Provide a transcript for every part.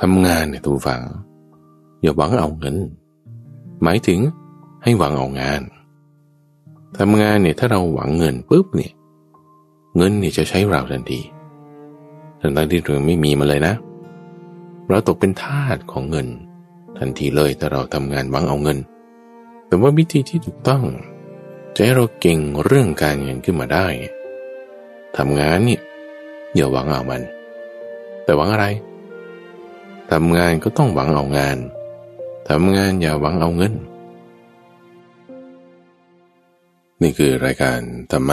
ทำงานเนี่ยตูฟัง อย่าหวังเอาเงิน หมายถึงให้หวังเอางานทำงานเนี่ยถ้าเราหวังเงินปุ๊บเนี่ยเงินเนี่ยจะใช้เราทันทีทั้งที่เราไม่มีมาเลยนะ เราตกเป็นทาสของเงิน ทันทีเลยถ้าเราทำงานหวังเอาเงิน แต่ว่าวิธีที่ถูกต้องจะให้เราเก่งเรื่องการเงินขึ้นมาได้ทำงานเนี่ยอย่าหวังเอามัน แต่หวังอะไร ทำงานก็ต้องหวังเอางาน ทำงานอย่าหวังเอาเงิน นี่คือรายการธรรม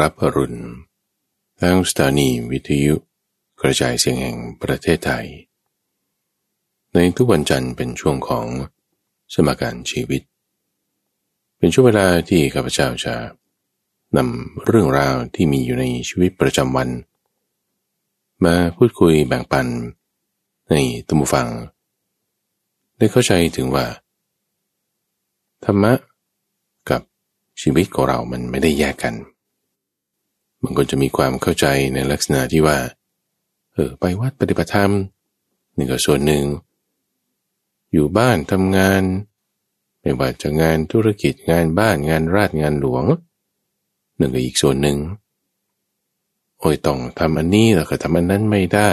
รับอรุณ ทางสถานีวิทยุกระจายเสียงแห่งประเทศไทย ในทุกวันจันทร์เป็นช่วงของสมการชีวิต เป็นช่วงเวลาที่ข้าพเจ้าจะนำเรื่องราวที่มีอยู่ในชีวิตประจำวัน มาพูดคุยแบ่งปัน ให้ตัมฟัง ได้เข้าใจถึงว่า ธรรมะกับชีวิตของเรามันไม่ได้แยกกัน มันก็จะมีความเข้าใจในลักษณะที่ว่า เออไปวัดปฏิบัติธรรมนี่ก็ส่วนหนึ่ง อยู่บ้านทำงาน ไม่ว่าจะงานธุรกิจงานบ้านงานราชงานหลวงหนึ่งก็อีกส่วนหนึ่งโอ้ยต้องทำอันนี้แล้วก็ทำอันนั้นไม่ได้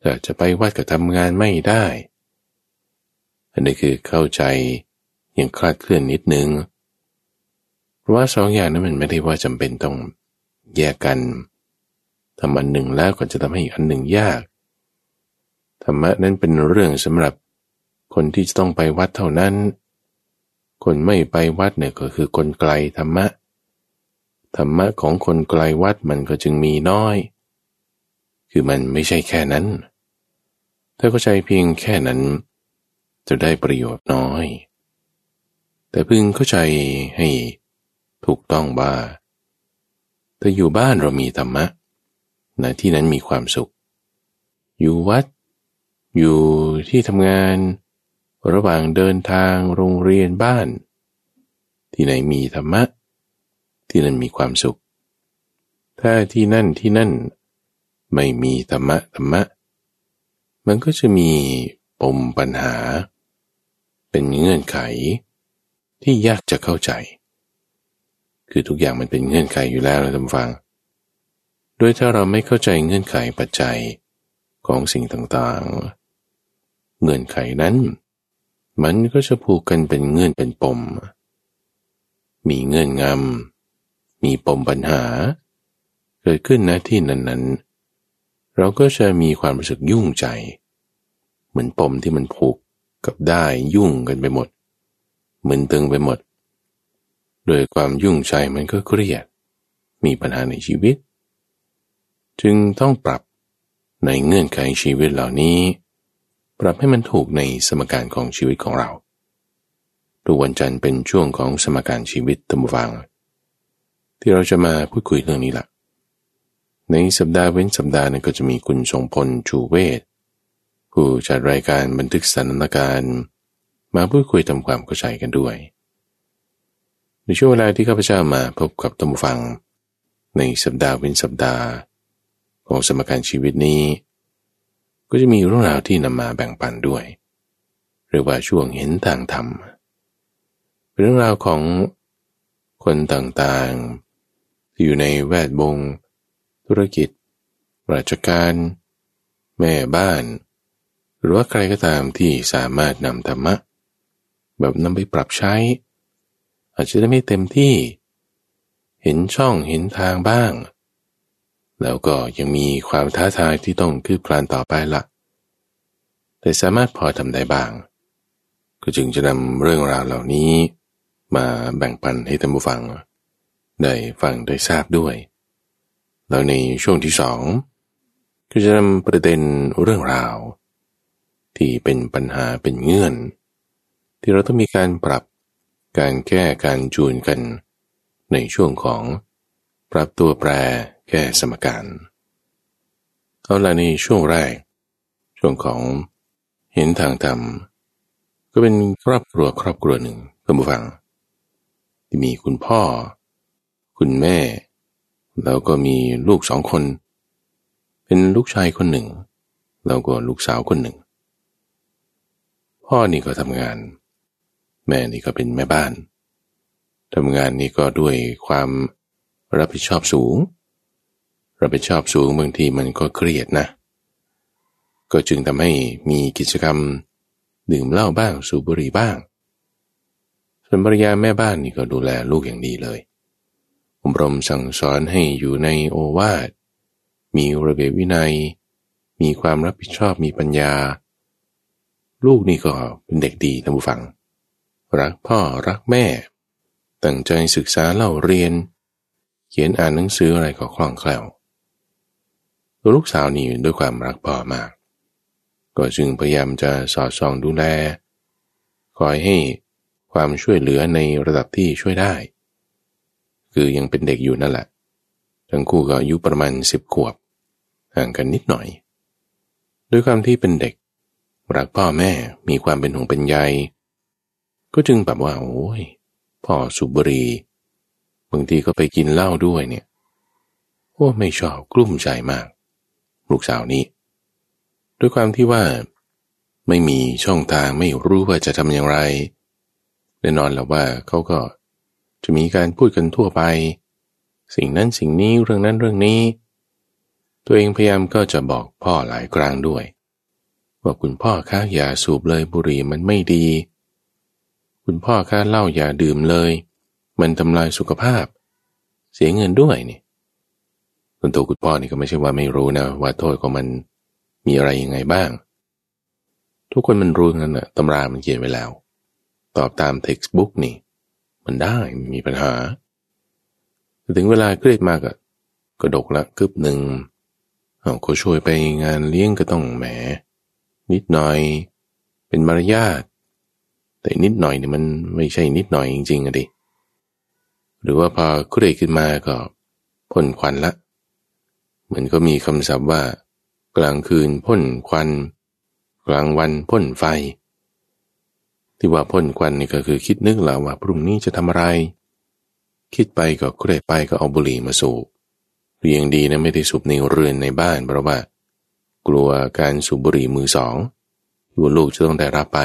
แต่จะไปวัดก็ทำงานไม่ได้ อันนี้คือเข้าใจยังคลาดเคลื่อนนิดนึง เพราะว่าสองอย่างนั้นมันไม่ได้ว่าจำเป็นต้องแยกกันทำอันหนึ่งแล้วก็จะทำให้อีกอันหนึ่งยาก ธรรมะนั้นเป็นเรื่องสำหรับคนที่จะต้องไปวัดเท่านั้น คนไม่ไปวัดเนี่ยก็คือคนไกลธรรมะ ธรรมะของคนไกลวัดมันก็จึงมีน้อย คือมันไม่ใช่แค่นั้น ถ้าเข้าใจเพียงแค่นั้น จะได้ประโยชน์น้อย แต่พึงเข้าใจให้ถูกต้องว่าถ้าอยู่บ้านเรามีธรรมะณที่นั้นมีความสุข อยู่วัด อยู่ที่ทำงาน ระหว่างเดินทางโรงเรียนบ้าน ที่ไหนมีธรรมะ ที่นั่นมีความสุข ถ้าที่นั่นที่นั่น ไม่มีธรรมะธรรมะ มันก็จะมีปมปัญหา เป็นเงื่อนไขที่ยากจะเข้าใจ คือทุกอย่างมันเป็นเงื่อนไขอยู่แล้วนะท่านฟัง โดยถ้าเราไม่เข้าใจเงื่อนไขปัจจัยของสิ่งต่างๆ เงื่อนไขนั้น มันก็จะผูกกันเป็นเงื่อนเป็นปม มีเงื่อนงำมีปมปัญหา เกิดขึ้นณที่นั้นๆ เราก็จะมีความรู้สึกยุ่งใจ เหมือนปมที่มันผูกกับได้ยุ่งกันไปหมดเหมือนตึงไปหมด โดยความยุ่งใจมันก็เครียด มีปัญหาในชีวิต จึงต้องปรับในเงื่อนไขชีวิตเหล่านี้ ปรับให้มันถูกในสมการของชีวิตของเราทุกวันจันทร์เป็นช่วงของสมการชีวิตตัมฟัง ที่เราจะมาพูดคุยเรื่องนี้ละ ในสัปดาห์เว้นสัปดาห์นึงก็จะมีคุณทรงพลชูเวศผู้จัดรายการบันทึกสถานการณ์ มาพูดคุยทำความเข้าใจกันด้วย ในช่วงเวลาที่ข้าพเจ้ามาพบกับตมฟัง ในสัปดาห์เว้นสัปดาห์ ของสมการชีวิตนี้ ก็จะมีเรื่องราวที่นำมาแบ่งปันด้วยเรียกว่าช่วงเห็นทางธรรม เรื่องราวของคนต่างๆ ที่อยู่ในแวดวง ธุรกิจ ราชการ แม่บ้าน หรือว่าใครก็ตามที่สามารถนำธรรมะ แบบนำไปปรับใช้ อาจจะได้ไม่เต็มที่ เห็นช่องเห็นทางบ้าง แล้วก็ยังมีความท้าทายที่ต้องคืบคลานต่อไปละแต่สามารถพอทำได้บ้าง ก็จึงจะนำเรื่องราวเหล่านี้มาแบ่งปันให้ท่านผู้ฟังได้ฟังได้ทราบด้วย แล้วในช่วงที่สองก็จะนำประเด็นเรื่องราว ที่เป็นปัญหาเป็นเงื่อน ที่เราต้องมีการปรับการแก้การจูนกัน ในช่วงของปรับตัวแปรแก้สมการเอาละในช่วงแรก ช่วงของเห็นทางธรรม ก็เป็นครอบครัวครอบครัวหนึ่งเพื่อนผู้ฟัง ที่มีคุณพ่อ คุณแม่ แล้วก็มีลูกสองคน เป็นลูกชายคนหนึ่ง แล้วก็ลูกสาวคนหนึ่ง พ่อนี่ก็ทำงาน แม่นี่ก็เป็นแม่บ้านทำงานนี่ก็ด้วยความรับผิดชอบสูง รับผิดชอบสูงบางทีมันก็เครียดนะ ก็จึงทำให้มีกิจกรรมดื่มเหล้าบ้างสูบบุหรี่บ้าง ส่วนภรรยาแม่บ้านนี่ก็ดูแลลูกอย่างดีเลย อบรมสั่งสอนให้อยู่ในโอวาท มีระเบียบวินัย มีความรับผิดชอบมีปัญญา ลูกนี่ก็เป็นเด็กดีท่านผู้ฟัง รักพ่อรักแม่ ตั้งใจศึกษาเล่าเรียน เขียนอ่านหนังสืออะไรก็คล่องแคล่วลูกสาวนี่ด้วยความรักพ่อมาก ก็จึงพยายามจะสอดส่องดูแล คอยให้ความช่วยเหลือในระดับที่ช่วยได้ คือยังเป็นเด็กอยู่นั่นแหละ ทั้งคู่ก็อายุประมาณสิบขวบ ห่างกันนิดหน่อย ด้วยความที่เป็นเด็ก รักพ่อแม่มีความเป็นห่วงเป็นใย ก็จึงแบบว่า โอ้ย พ่อสุบรีบางทีก็ไปกินเหล้าด้วยเนี่ย โอ้ไม่ชอบกลุ้มใจมาก ลูกสาวนี้ ด้วยความที่ว่า ไม่มีช่องทางไม่รู้ว่าจะทำอย่างไรแน่นอนแล้วว่าเขาก็ จะมีการพูดกันทั่วไป สิ่งนั้นสิ่งนี้เรื่องนั้นเรื่องนี้ ตัวเองพยายามก็จะบอกพ่อหลายครั้งด้วย ว่าคุณพ่อคะอย่าสูบเลยบุหรี่มันไม่ดี คุณพ่อคะเหล้าอย่าดื่มเลย มันทำลายสุขภาพ เสียเงินด้วยนี่ส่วนตัวคุณพ่อนี่ก็ไม่ใช่ว่าไม่รู้นะว่าโทษของมันมีอะไรยังไงบ้าง ทุกคนมันรู้นั่นแหะตำรามันเขียนไว้แล้ว ตอบตามเท็กซ์บุ๊กนี่ มันได้มีปัญหา ถึงเวลาเครียดมากอะกระดกละกึบหนึ่งเอาเขาช่วยไปงานเลี้ยงก็ต้องแหม นิดหน่อย เป็นมารยาทแต่นิดหน่อยเนี่ยมันไม่ใช่นิดหน่อยจริงๆอะดิหรือว่าพอเครียดขึ้นมาก็พ่นควันละ เหมือนก็มีคำศัพท์ว่า กลางคืนพ่นควัน กลางวันพ่นไฟ ที่ว่าพ่นควันนี่ก็คือคิดนึกแล้วว่าพรุ่งนี้จะทำอะไร คิดไปก็เครียดไปก็เอาบุหรี่มาสูบเรียงดีนะไม่ได้สูบในเรือนในบ้านเพราะว่า กลัวการสูบบุหรี่มือสองกลัวลูกจะต้องได้รับไป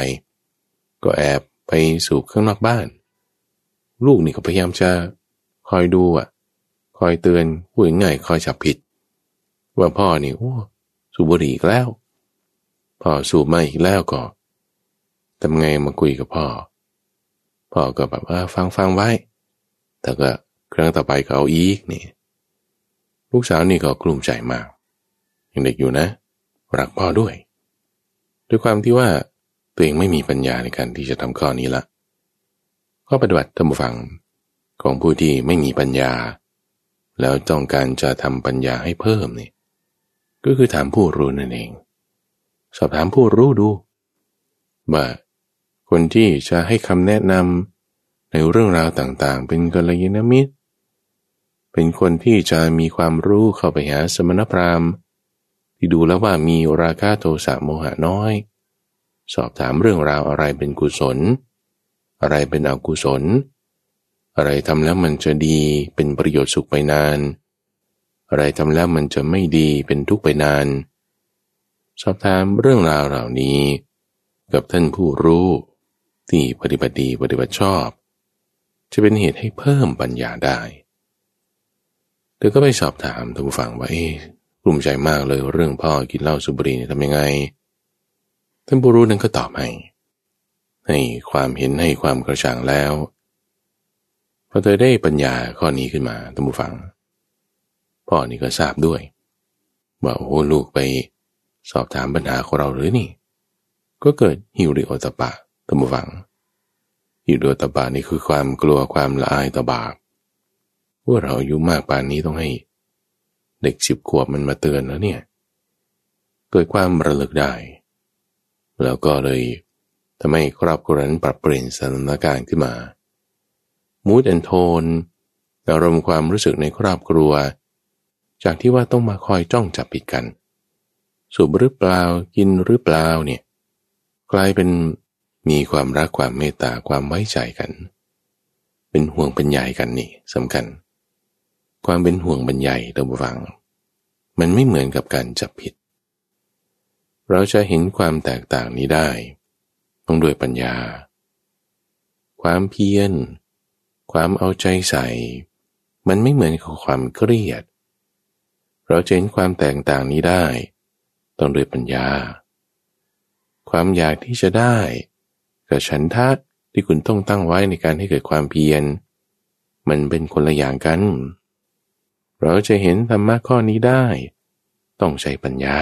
ก็แอบไปสูบข้างนอกบ้าน ลูกนี่ก็พยายามจะคอยดูอะ คอยเตือนพูดง่ายคอยจับผิด ว่าพ่อนี่โอ้สูบบุหรี่อีกแล้ว พ่อสูบมาอีกแล้วก็ ทำไงมาคุยกับพ่อ พ่อก็แบบว่าฟังฟังไว้ แต่ก็ครั้งต่อไปก็เอาอีกนี่ลูกสาวนี่ก็กลุ้มใจมากยังเด็กอยู่นะ รักพ่อด้วย ด้วยความที่ว่าตัวเองไม่มีปัญญาในการที่จะทำข้อนี้ละข้อปฏิบัติธรรมฟังของผู้ที่ไม่มีปัญญา แล้วต้องการจะทำปัญญาให้เพิ่มนี่ก็คือถามผู้รู้นั่นเอง สอบถามผู้รู้ดูว่า คนที่จะให้คำแนะนำในเรื่องราวต่างๆ เป็นกัลยาณมิตร เป็นคนที่จะมีความรู้เข้าไปหาสมณพราหมณ์ ที่ดูแล้วว่ามีราคะโทสะโมหะน้อย สอบถามเรื่องราวอะไรเป็นกุศล อะไรเป็นอกุศล อะไรทำแล้วมันจะดีเป็นประโยชน์สุขไปนาน อะไรทำแล้วมันจะไม่ดีเป็นทุกข์ไปนาน สอบถามเรื่องราวเหล่านี้กับท่านผู้รู้ ที่ปฏิบัติดีปฏิบัติชอบ จะเป็นเหตุให้เพิ่มปัญญาได้เธอก็ไปสอบถามท่านผู้ฟังว่าเอ๊กลุ่มใจมากเลยเรื่องพ่อกินเหล้าสุบรีทำยังไง ท่านผู้รู้นั้นก็ตอบให้ให้ความเห็นให้ความกระจ่างแล้วพอเธอได้ปัญญาข้อนี้ขึ้นมาท่านผู้ฟัง พ่อนี่ก็ทราบด้วยว่าโอ้ลูกไปสอบถามปัญหาของเราหรือนี่ ก็เกิดหิวริโอตปะ ตัมวังฮิโดตบานี่คือความกลัวความละอายต่อบาปว่าเราอายุมากป่านนี้ต้องให้ เด็กสิบขวบมันมาเตือนแล้วเนี่ย เกิดความระลึกได้ แล้วก็เลยทำให้ครอบครัวนั้นปรับเปลี่ยนสถานการณ์ขึ้นมามูดแอนโทนอารมณ์ความรู้สึกในครอบครัว จากที่ว่าต้องมาคอยจ้องจับผิดกัน สูบหรือเปล่ากินหรือเปล่าเนี่ยกลายเป็น มีความรักความเมตตาความไว้ใจกัน เป็นห่วงเป็นใยกันนี่สำคัญ ความเป็นห่วงเป็นใยระวัง มันไม่เหมือนกับการจับผิด เราจะเห็นความแตกต่างนี้ได้ ต้องด้วยปัญญา ความเพียร ความเอาใจใส่ มันไม่เหมือนกับความเครียด เราจะเห็นความแตกต่างนี้ได้ ต้องด้วยปัญญาความอยากที่จะได้ กับฉันทะที่คุณต้องตั้งไว้ในการให้เกิดความเพียร มันเป็นคนละอย่างกัน เราจะเห็นธรรมะข้อนี้ได้ ต้องใช้ปัญญา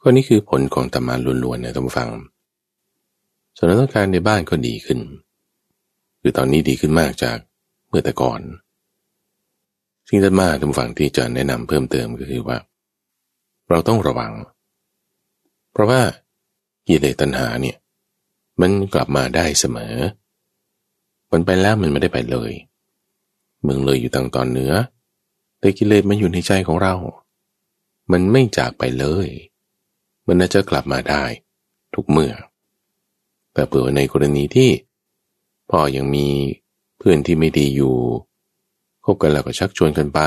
ข้อนี้คือผลของธรรมะล้วนๆนะท่านผู้ฟังสถานการณ์ในบ้านก็ดีขึ้น คือตอนนี้ดีขึ้นมากจากเมื่อแต่ก่อนสิ่งที่มาท่านผู้ฟังที่จะแนะนำเพิ่มเติมก็คือว่า เราต้องระวัง เพราะว่ากิเลสตัณหาเนี่ย มันกลับมาได้เสมอ มันไปแล้วมันไม่ได้ไปเลย เมืองเลยอยู่ทางตอนเหนือ แต่กิเลสมันอยู่ในใจของเรา มันไม่จากไปเลย มันน่าจะกลับมาได้ ทุกเมื่อ แต่เผื่อในกรณีที่ พ่อยังมีเพื่อนที่ไม่ดีอยู่คบกันแล้วก็ชักชวนกันไป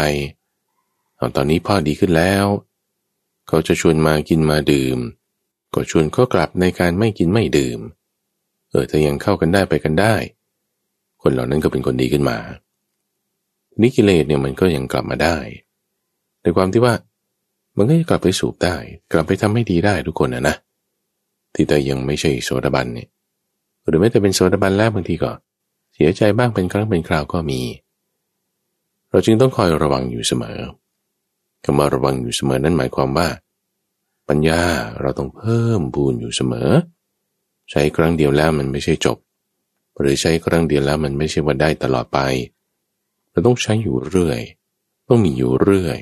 ตอนนี้พ่อดีขึ้นแล้ว เขาจะชวนมากินมาดื่ม ก็ชวนเขากลับในการไม่กินไม่ดื่ม เออถ้ายังเข้ากันได้ไปกันได้ คนเหล่านั้นก็เป็นคนดีขึ้นมานิกิเลสเนี่ยมันก็ยังกลับมาได้ในความที่ว่ามันก็จะกลับไปสูบได้ กลับไปทำให้ดีได้ทุกคนนะนะที่แต่ยังไม่ใช่โสดาบันเนี่ยหรือแม้แต่เป็นโสดาบันแล้วบางทีก็ เสียใจบ้างเป็นครั้งเป็นคราวก็มี เราจึงต้องคอยระวังอยู่เสมอคำว่าระวังอยู่เสมอนั่นหมายความว่า ปัญญาเราต้องเพิ่มบูนอยู่เสมอ ใช้ครั้งเดียวแล้วมันไม่ใช่จบ หรือใช้ครั้งเดียวแล้วมันไม่ใช่ว่าได้ตลอดไป เราต้องใช้อยู่เรื่อย ต้องมีอยู่เรื่อย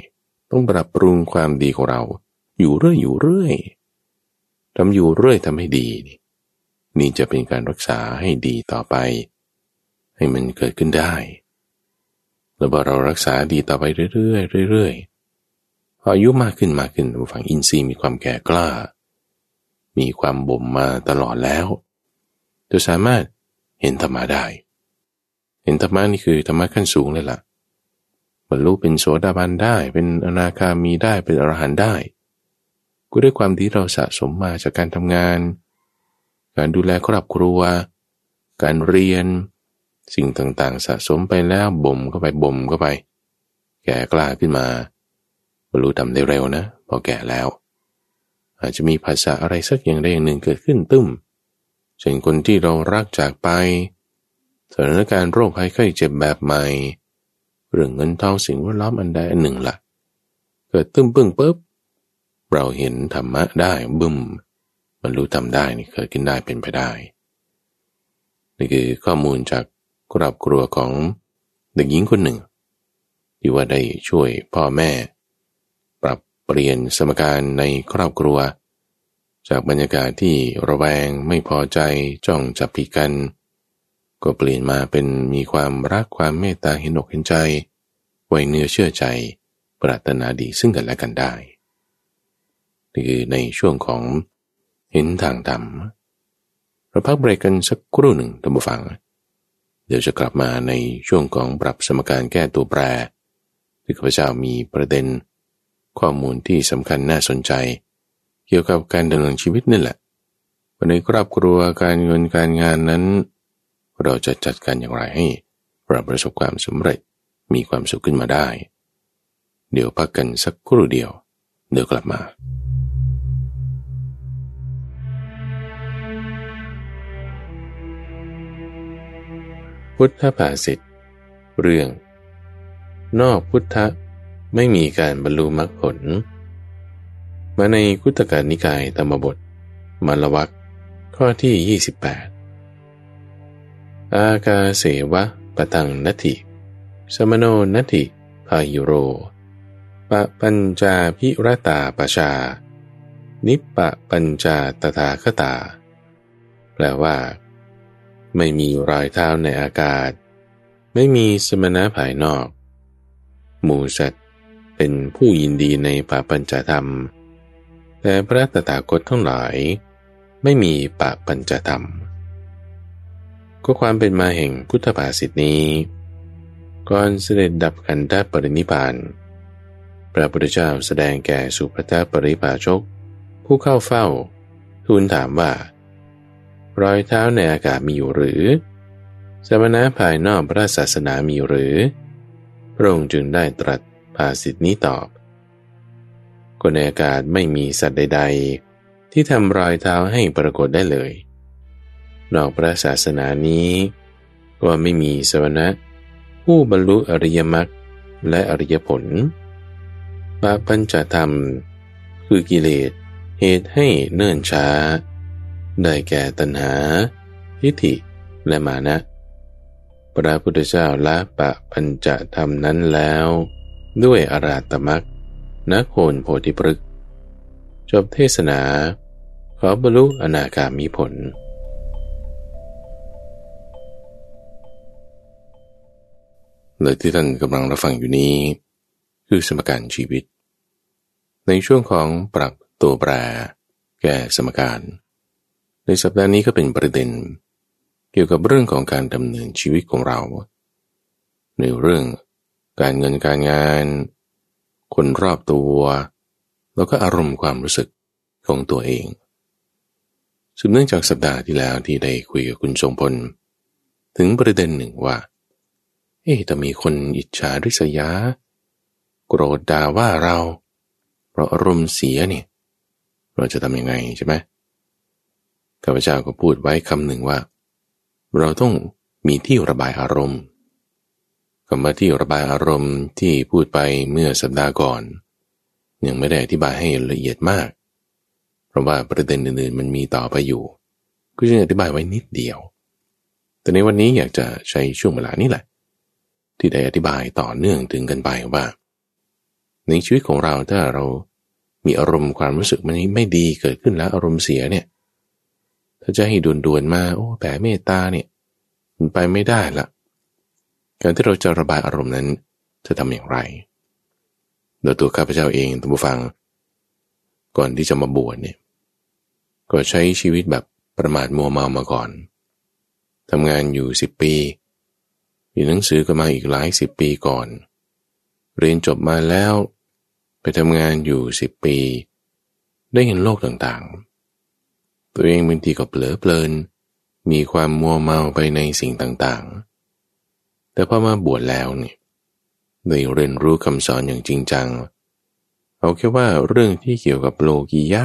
ต้องปรับปรุงความดีของเรา อยู่เรื่อยอยู่เรื่อยทำอยู่เรื่อยทำให้ดี นี่จะเป็นการรักษาให้ดีต่อไป ให้มันเกิดขึ้นได้ แล้วพอเรารักษาดีต่อไปเรื่อยๆเรื่อยๆพออายุมากขึ้นมากขึ้นฝั่งอินทรีย์มีความแก่กล้า มีความบ่มมาตลอดแล้วจะสามารถเห็นธรรมะได้ เห็นธรรมะนี่คือธรรมะขั้นสูงเลยละ่ะบรรลุเป็นโสดาบันได้ เป็นอนาคามีได้ เป็นอรหันต์ได้ ก็ด้วยความที่เราสะสมมาจากการทำงาน การดูแลครอบครัว การเรียน สิ่งต่างๆ สะสมไปแล้วบ่มเข้าไปบ่มเข้าไป แก่กล้าขึ้นมา บรรลุทำได้เร็วนะ พอแก่แล้ว อาจจะมีภาษาอะไรสักอย่างใดอย่างหนึ่งเกิดขึ้นตึ้มเช่นคนที่เรารักจากไป สถานการณ์โรคภัยไข้เจ็บแบบใหม่ เรื่องเงินทองสิ่งแวดล้อมอันใดอันหนึ่งละ่ะ เกิดตึ้มปึ้งปุ๊บ เราเห็นธรรมะได้บึ้มมันรู้ทำได้นี่เกิดขึ้นได้เป็นไปได้นี่คือข้อมูลจากครอบครัวของเด็กหญิงคนหนึ่ง ที่ว่าได้ช่วยพ่อแม่ เปลี่ยนสมการในครอบครัว จากบรรยากาศที่ระแวงไม่พอใจจ้องจับผิดกัน ก็เปลี่ยนมาเป็นมีความรักความเมตตาเห็นอกเห็นใจ ไว้เนื้อเชื่อใจ ปรารถนาดีซึ่งกันและกันได้นี่คือในช่วงของเห็นทางดำเราพักเบรกกันสักครู่หนึ่งท่านผู้ฟัง เดี๋ยวจะกลับมาในช่วงของปรับสมการแก้ตัวแปรที่ข้าพเจ้ามีประเด็น ข้อมูลที่สำคัญน่าสนใจ เกี่ยวกับการดำเนินชีวิตนี่แหละในครอบครัวการเงินการงานนั้น เราจะจัดการอย่างไรให้เราประสบความสำเร็จมีความสุขขึ้นมาได้ เดี๋ยวพักกันสักครู่เดียว เดี๋ยวกลับมาพุทธภาษิตเรื่อง นอกพุทธ ไม่มีการบรรลุมรรคผล มาในคุตกานิกายธรรมบทมลวักข้อที่ 28 อากาเสวะปะตังนัติสมโนนัติพายุโรปะปัญจาพิรตาปชา นิปปะปัญจาตถาคตา แปลว่า ไม่มีรอยเท้าในอากาศ ไม่มีสมณะภายนอก หมูสัตว เป็นผู้ยินดีในปาปัญจธรรม แต่พระตถาคตทั้งหลาย ไม่มีปาปัญจธรรม ก็ความเป็นมาแห่งพุทธภาษิตนี้ ก่อนเสด็จดับขันธปรินิพานพระพุทธเจ้าแสดงแก่สุภทปริภาชก ผู้เข้าเฝ้า ทูลถามว่า รอยเท้าในอากาศมีอยู่หรือ สมณะภายนอกพระศาสนามีหรือพระองค์จึงได้ตรัส ภาสิทธินี้ตอบคนในอากาศไม่มีสัตว์ใด ๆ ที่ทำรอยเท้าให้ปรากฏได้เลย นอกพระศาสนานี้ ก็ไม่มีสวนะผู้บรรลุอริยมรรคและอริยผลปาปัญจธรรม คือกิเลสเหตุให้เนิ่นช้า ได้แก่ตัณหา ทิฏฐิและมานะ พระพุทธเจ้าละปะปัญจธรรมนั้นแล้ว ด้วยอาราตมักนักโหนโพธิปรึกจบเทศนา ขอบรรลุอนาคามีผลเลยที่ท่านกำลังรับฟังอยู่นี้ คือสมการชีวิต ในช่วงของปรับตัวแปรแก่สมการ ในสัปดาห์นี้ก็เป็นประเด็น เกี่ยวกับเรื่องของการดำเนินชีวิตของเรา ในเรื่อง การเงินการงาน คนรอบตัว แล้วก็อารมณ์ความรู้สึกของตัวเองสืบเนื่องจากสัปดาห์ที่แล้วที่ได้คุยกับคุณทรงพล ถึงประเด็นหนึ่งว่า เอ๊ะแต่มีคนอิจฉาริษยา โกรธด่าว่าเรา เพราะอารมณ์เสียเนี่ย เราจะทำยังไงใช่ไหมข้าพเจ้าก็พูดไว้คำหนึ่งว่า เราต้องมีที่ระบายอารมณ์ คำว่าที่ระบายอารมณ์ที่พูดไปเมื่อสัปดาห์ก่อน ยังไม่ได้อธิบายให้ละเอียดมาก เพราะว่าประเด็นอื่นๆมันมีต่อไปอยู่ ก็จะอธิบายไว้นิดเดียว แต่ในวันนี้อยากจะใช้ช่วงเวลานี้แหละ ที่ได้อธิบายต่อเนื่องถึงกันไปว่า ในชีวิตของเราถ้าเรามีอารมณ์ความรู้สึกมันไม่ดีเกิดขึ้นแล้วอารมณ์เสียเนี่ย ถ้าจะให้ด่วนๆมาโอ้แผ่เมตตาเนี่ยมันไปไม่ได้ละ การที่เราจะระบายอารมณ์นั้นจะทำอย่างไร โดยตัวข้าพเจ้าเองท่านผู้ฟัง ก่อนที่จะมาบวชเนี่ย ก็ใช้ชีวิตแบบประมาทมัวเมามาก่อน ทำงานอยู่สิบปีรียนหนังสือก็มาอีกหลายสิบปีก่อน เรียนจบมาแล้ว ไปทำงานอยู่สิบปี ได้เห็นโลกต่างๆ ตัวเองบางทีก็เปลือเปลิน มีความมัวเมาไปในสิ่งต่างๆ แต่พอมาบวชแล้วเนี่ยได้เรียนรู้คำสอนอย่างจริงจัง เอาแค่ว่าเรื่องที่เกี่ยวกับโลกียะ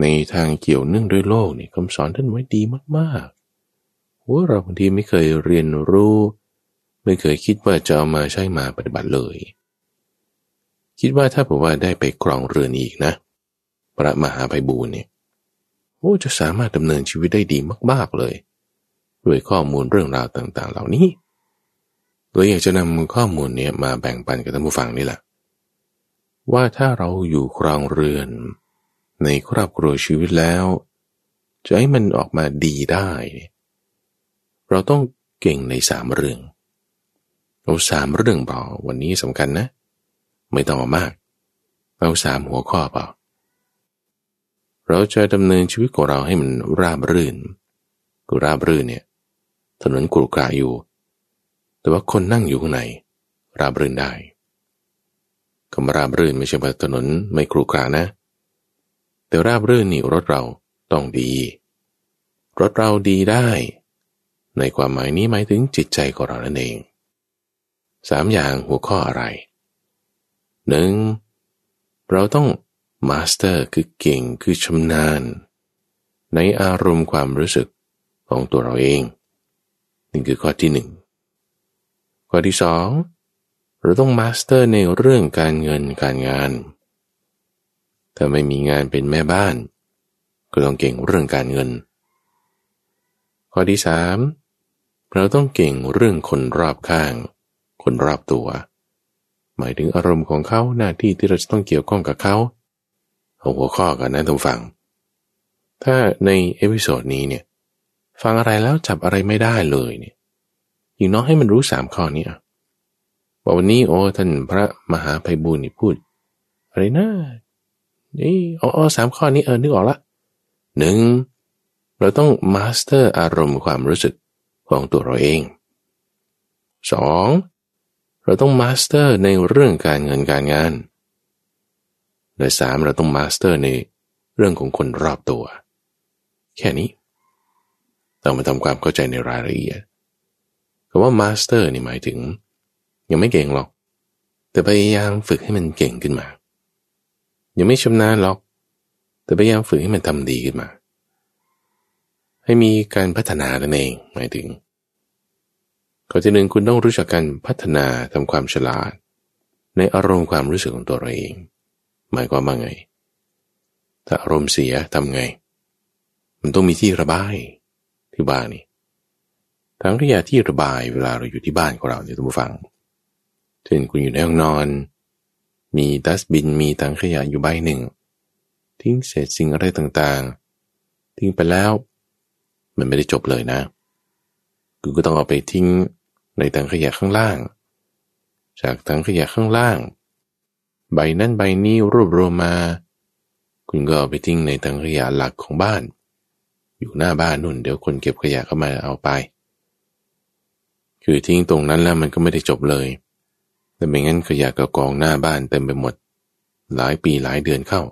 ในทางเกี่ยวเนื่องด้วยโลกนี่คำสอนท่านไว้ดีมากๆโอ้เราบางทีไม่เคยเรียนรู้ ไม่เคยคิดว่าจะเอามาใช้มาปฏิบัติเลย คิดว่าถ้าผมว่าได้ไปครองเรือนอีกนะ พระมหาภัยบูรณ์เนี่ยโอ้จะสามารถดำเนินชีวิตได้ดีมาก ๆเลย ด้วยข้อมูลเรื่องราวต่าง ๆ เหล่านี้ โดยอยากจะนำข้อมูลนี่ยมาแบ่งปันกับท่านผู้ฟังนี่แหละ ว่าถ้าเราอยู่ครองเรือน ในครอบครัวชีวิตแล้ว จะให้มันออกมาดีได้ เราต้องเก่งในสามเรื่องเอาสามเรื่องเปล่าวันนี้สำคัญนะ ไม่ต้องเอามาก เอาสามหัวข้อเปล่าเราจะดำเนินชีวิตของเราให้มันราบรื่น กูราบรื่นเนี่ย ถนนกรุกราอยู่ แต่ว่าคนนั่งอยู่ข้างในราบรื่นได้คำราบรื่นไม่ใช่ว่าถนนไม่กรุกรานะ แต่ราบรื่นนี่รถเราต้องดี รถเราดีได้ ในความหมายนี้หมายถึงจิตใจของเรานั่นเองสามอย่างหัวข้ออะไรหนึ่งเราต้อง master คือเก่งคือชำนาญ ในอารมณ์ความรู้สึกของตัวเราเอง นี่คือข้อที่หนึ่ง ข้อที่สองเราต้อง master ในเรื่องการเงินการงาน ถ้าไม่มีงานเป็นแม่บ้าน ก็ต้องเก่งเรื่องการเงิน ข้อที่สามเราต้องเก่งเรื่องคนรอบข้าง คนรอบตัว หมายถึงอารมณ์ของเขาหน้าที่ที่เราจะต้องเกี่ยวข้องกับเขาเอาหัวข้อกันนะผู้ฟังถ้าใน episode นี้เนี่ยฟังอะไรแล้วจับอะไรไม่ได้เลยเนี่ย อย่างน้อยให้มันรู้สามข้อนี้ว่าวันนี้โอ้ท่านพระมหาไพบูลย์นี่พูด อะไรนะนี่อ๋อสามข้อนี้เออนึกออกละหนึ่งเราต้อง master อารมณ์ความรู้สึกของตัวเราเองสองเราต้อง master ในเรื่องการเงินการงานโดยสามเราต้อง master ในเรื่องของคนรอบตัว แค่นี้ ต้องมาทำความเข้าใจในรายละเอียด คำว่า master นี่หมายถึง ยังไม่เก่งหรอก แต่พยายามฝึกให้มันเก่งขึ้นมา ยังไม่ชำนาญหรอก แต่พยายามฝึกให้มันทำดีขึ้นมา ให้มีการพัฒนาตัวเองหมายถึงข้อที่หนึ่งคุณต้องรู้จักการพัฒนาทำความฉลาด ในอารมณ์ความรู้สึกของตัวเราเอง หมายความว่าไง ถ้าอารมณ์เสียทำไง มันต้องมีที่ระบายที่บ้านนี่ ทั้งขยะที่ระบายเวลาเราอยู่ที่บ้านของเราเนี่ยทุกผู้ฟังเช่นคุณอยู่ในห้องนอน มีดัสบินมีถังขยะอยู่ใบหนึ่ง ทิ้งเศษสิ่งอะไรต่างๆ ทิ้งไปแล้ว มันไม่ได้จบเลยนะ คุณก็ต้องเอาไปทิ้งในถังขยะข้างล่าง จากถังขยะข้างล่าง ใบนั้นใบนี้รวบรวมมา คุณก็เอาไปทิ้งในถังขยะหลักของบ้าน อยู่หน้าบ้านนุ่น เดี๋ยวคนเก็บขยะเข้ามาเอาไป คือทิ้งตรงนั้นแล้วมันก็ไม่ได้จบเลย แต่ไม่งั้นขยะก็กองหน้าบ้านเต็มไปหมด หลายปีหลายเดือนเข้า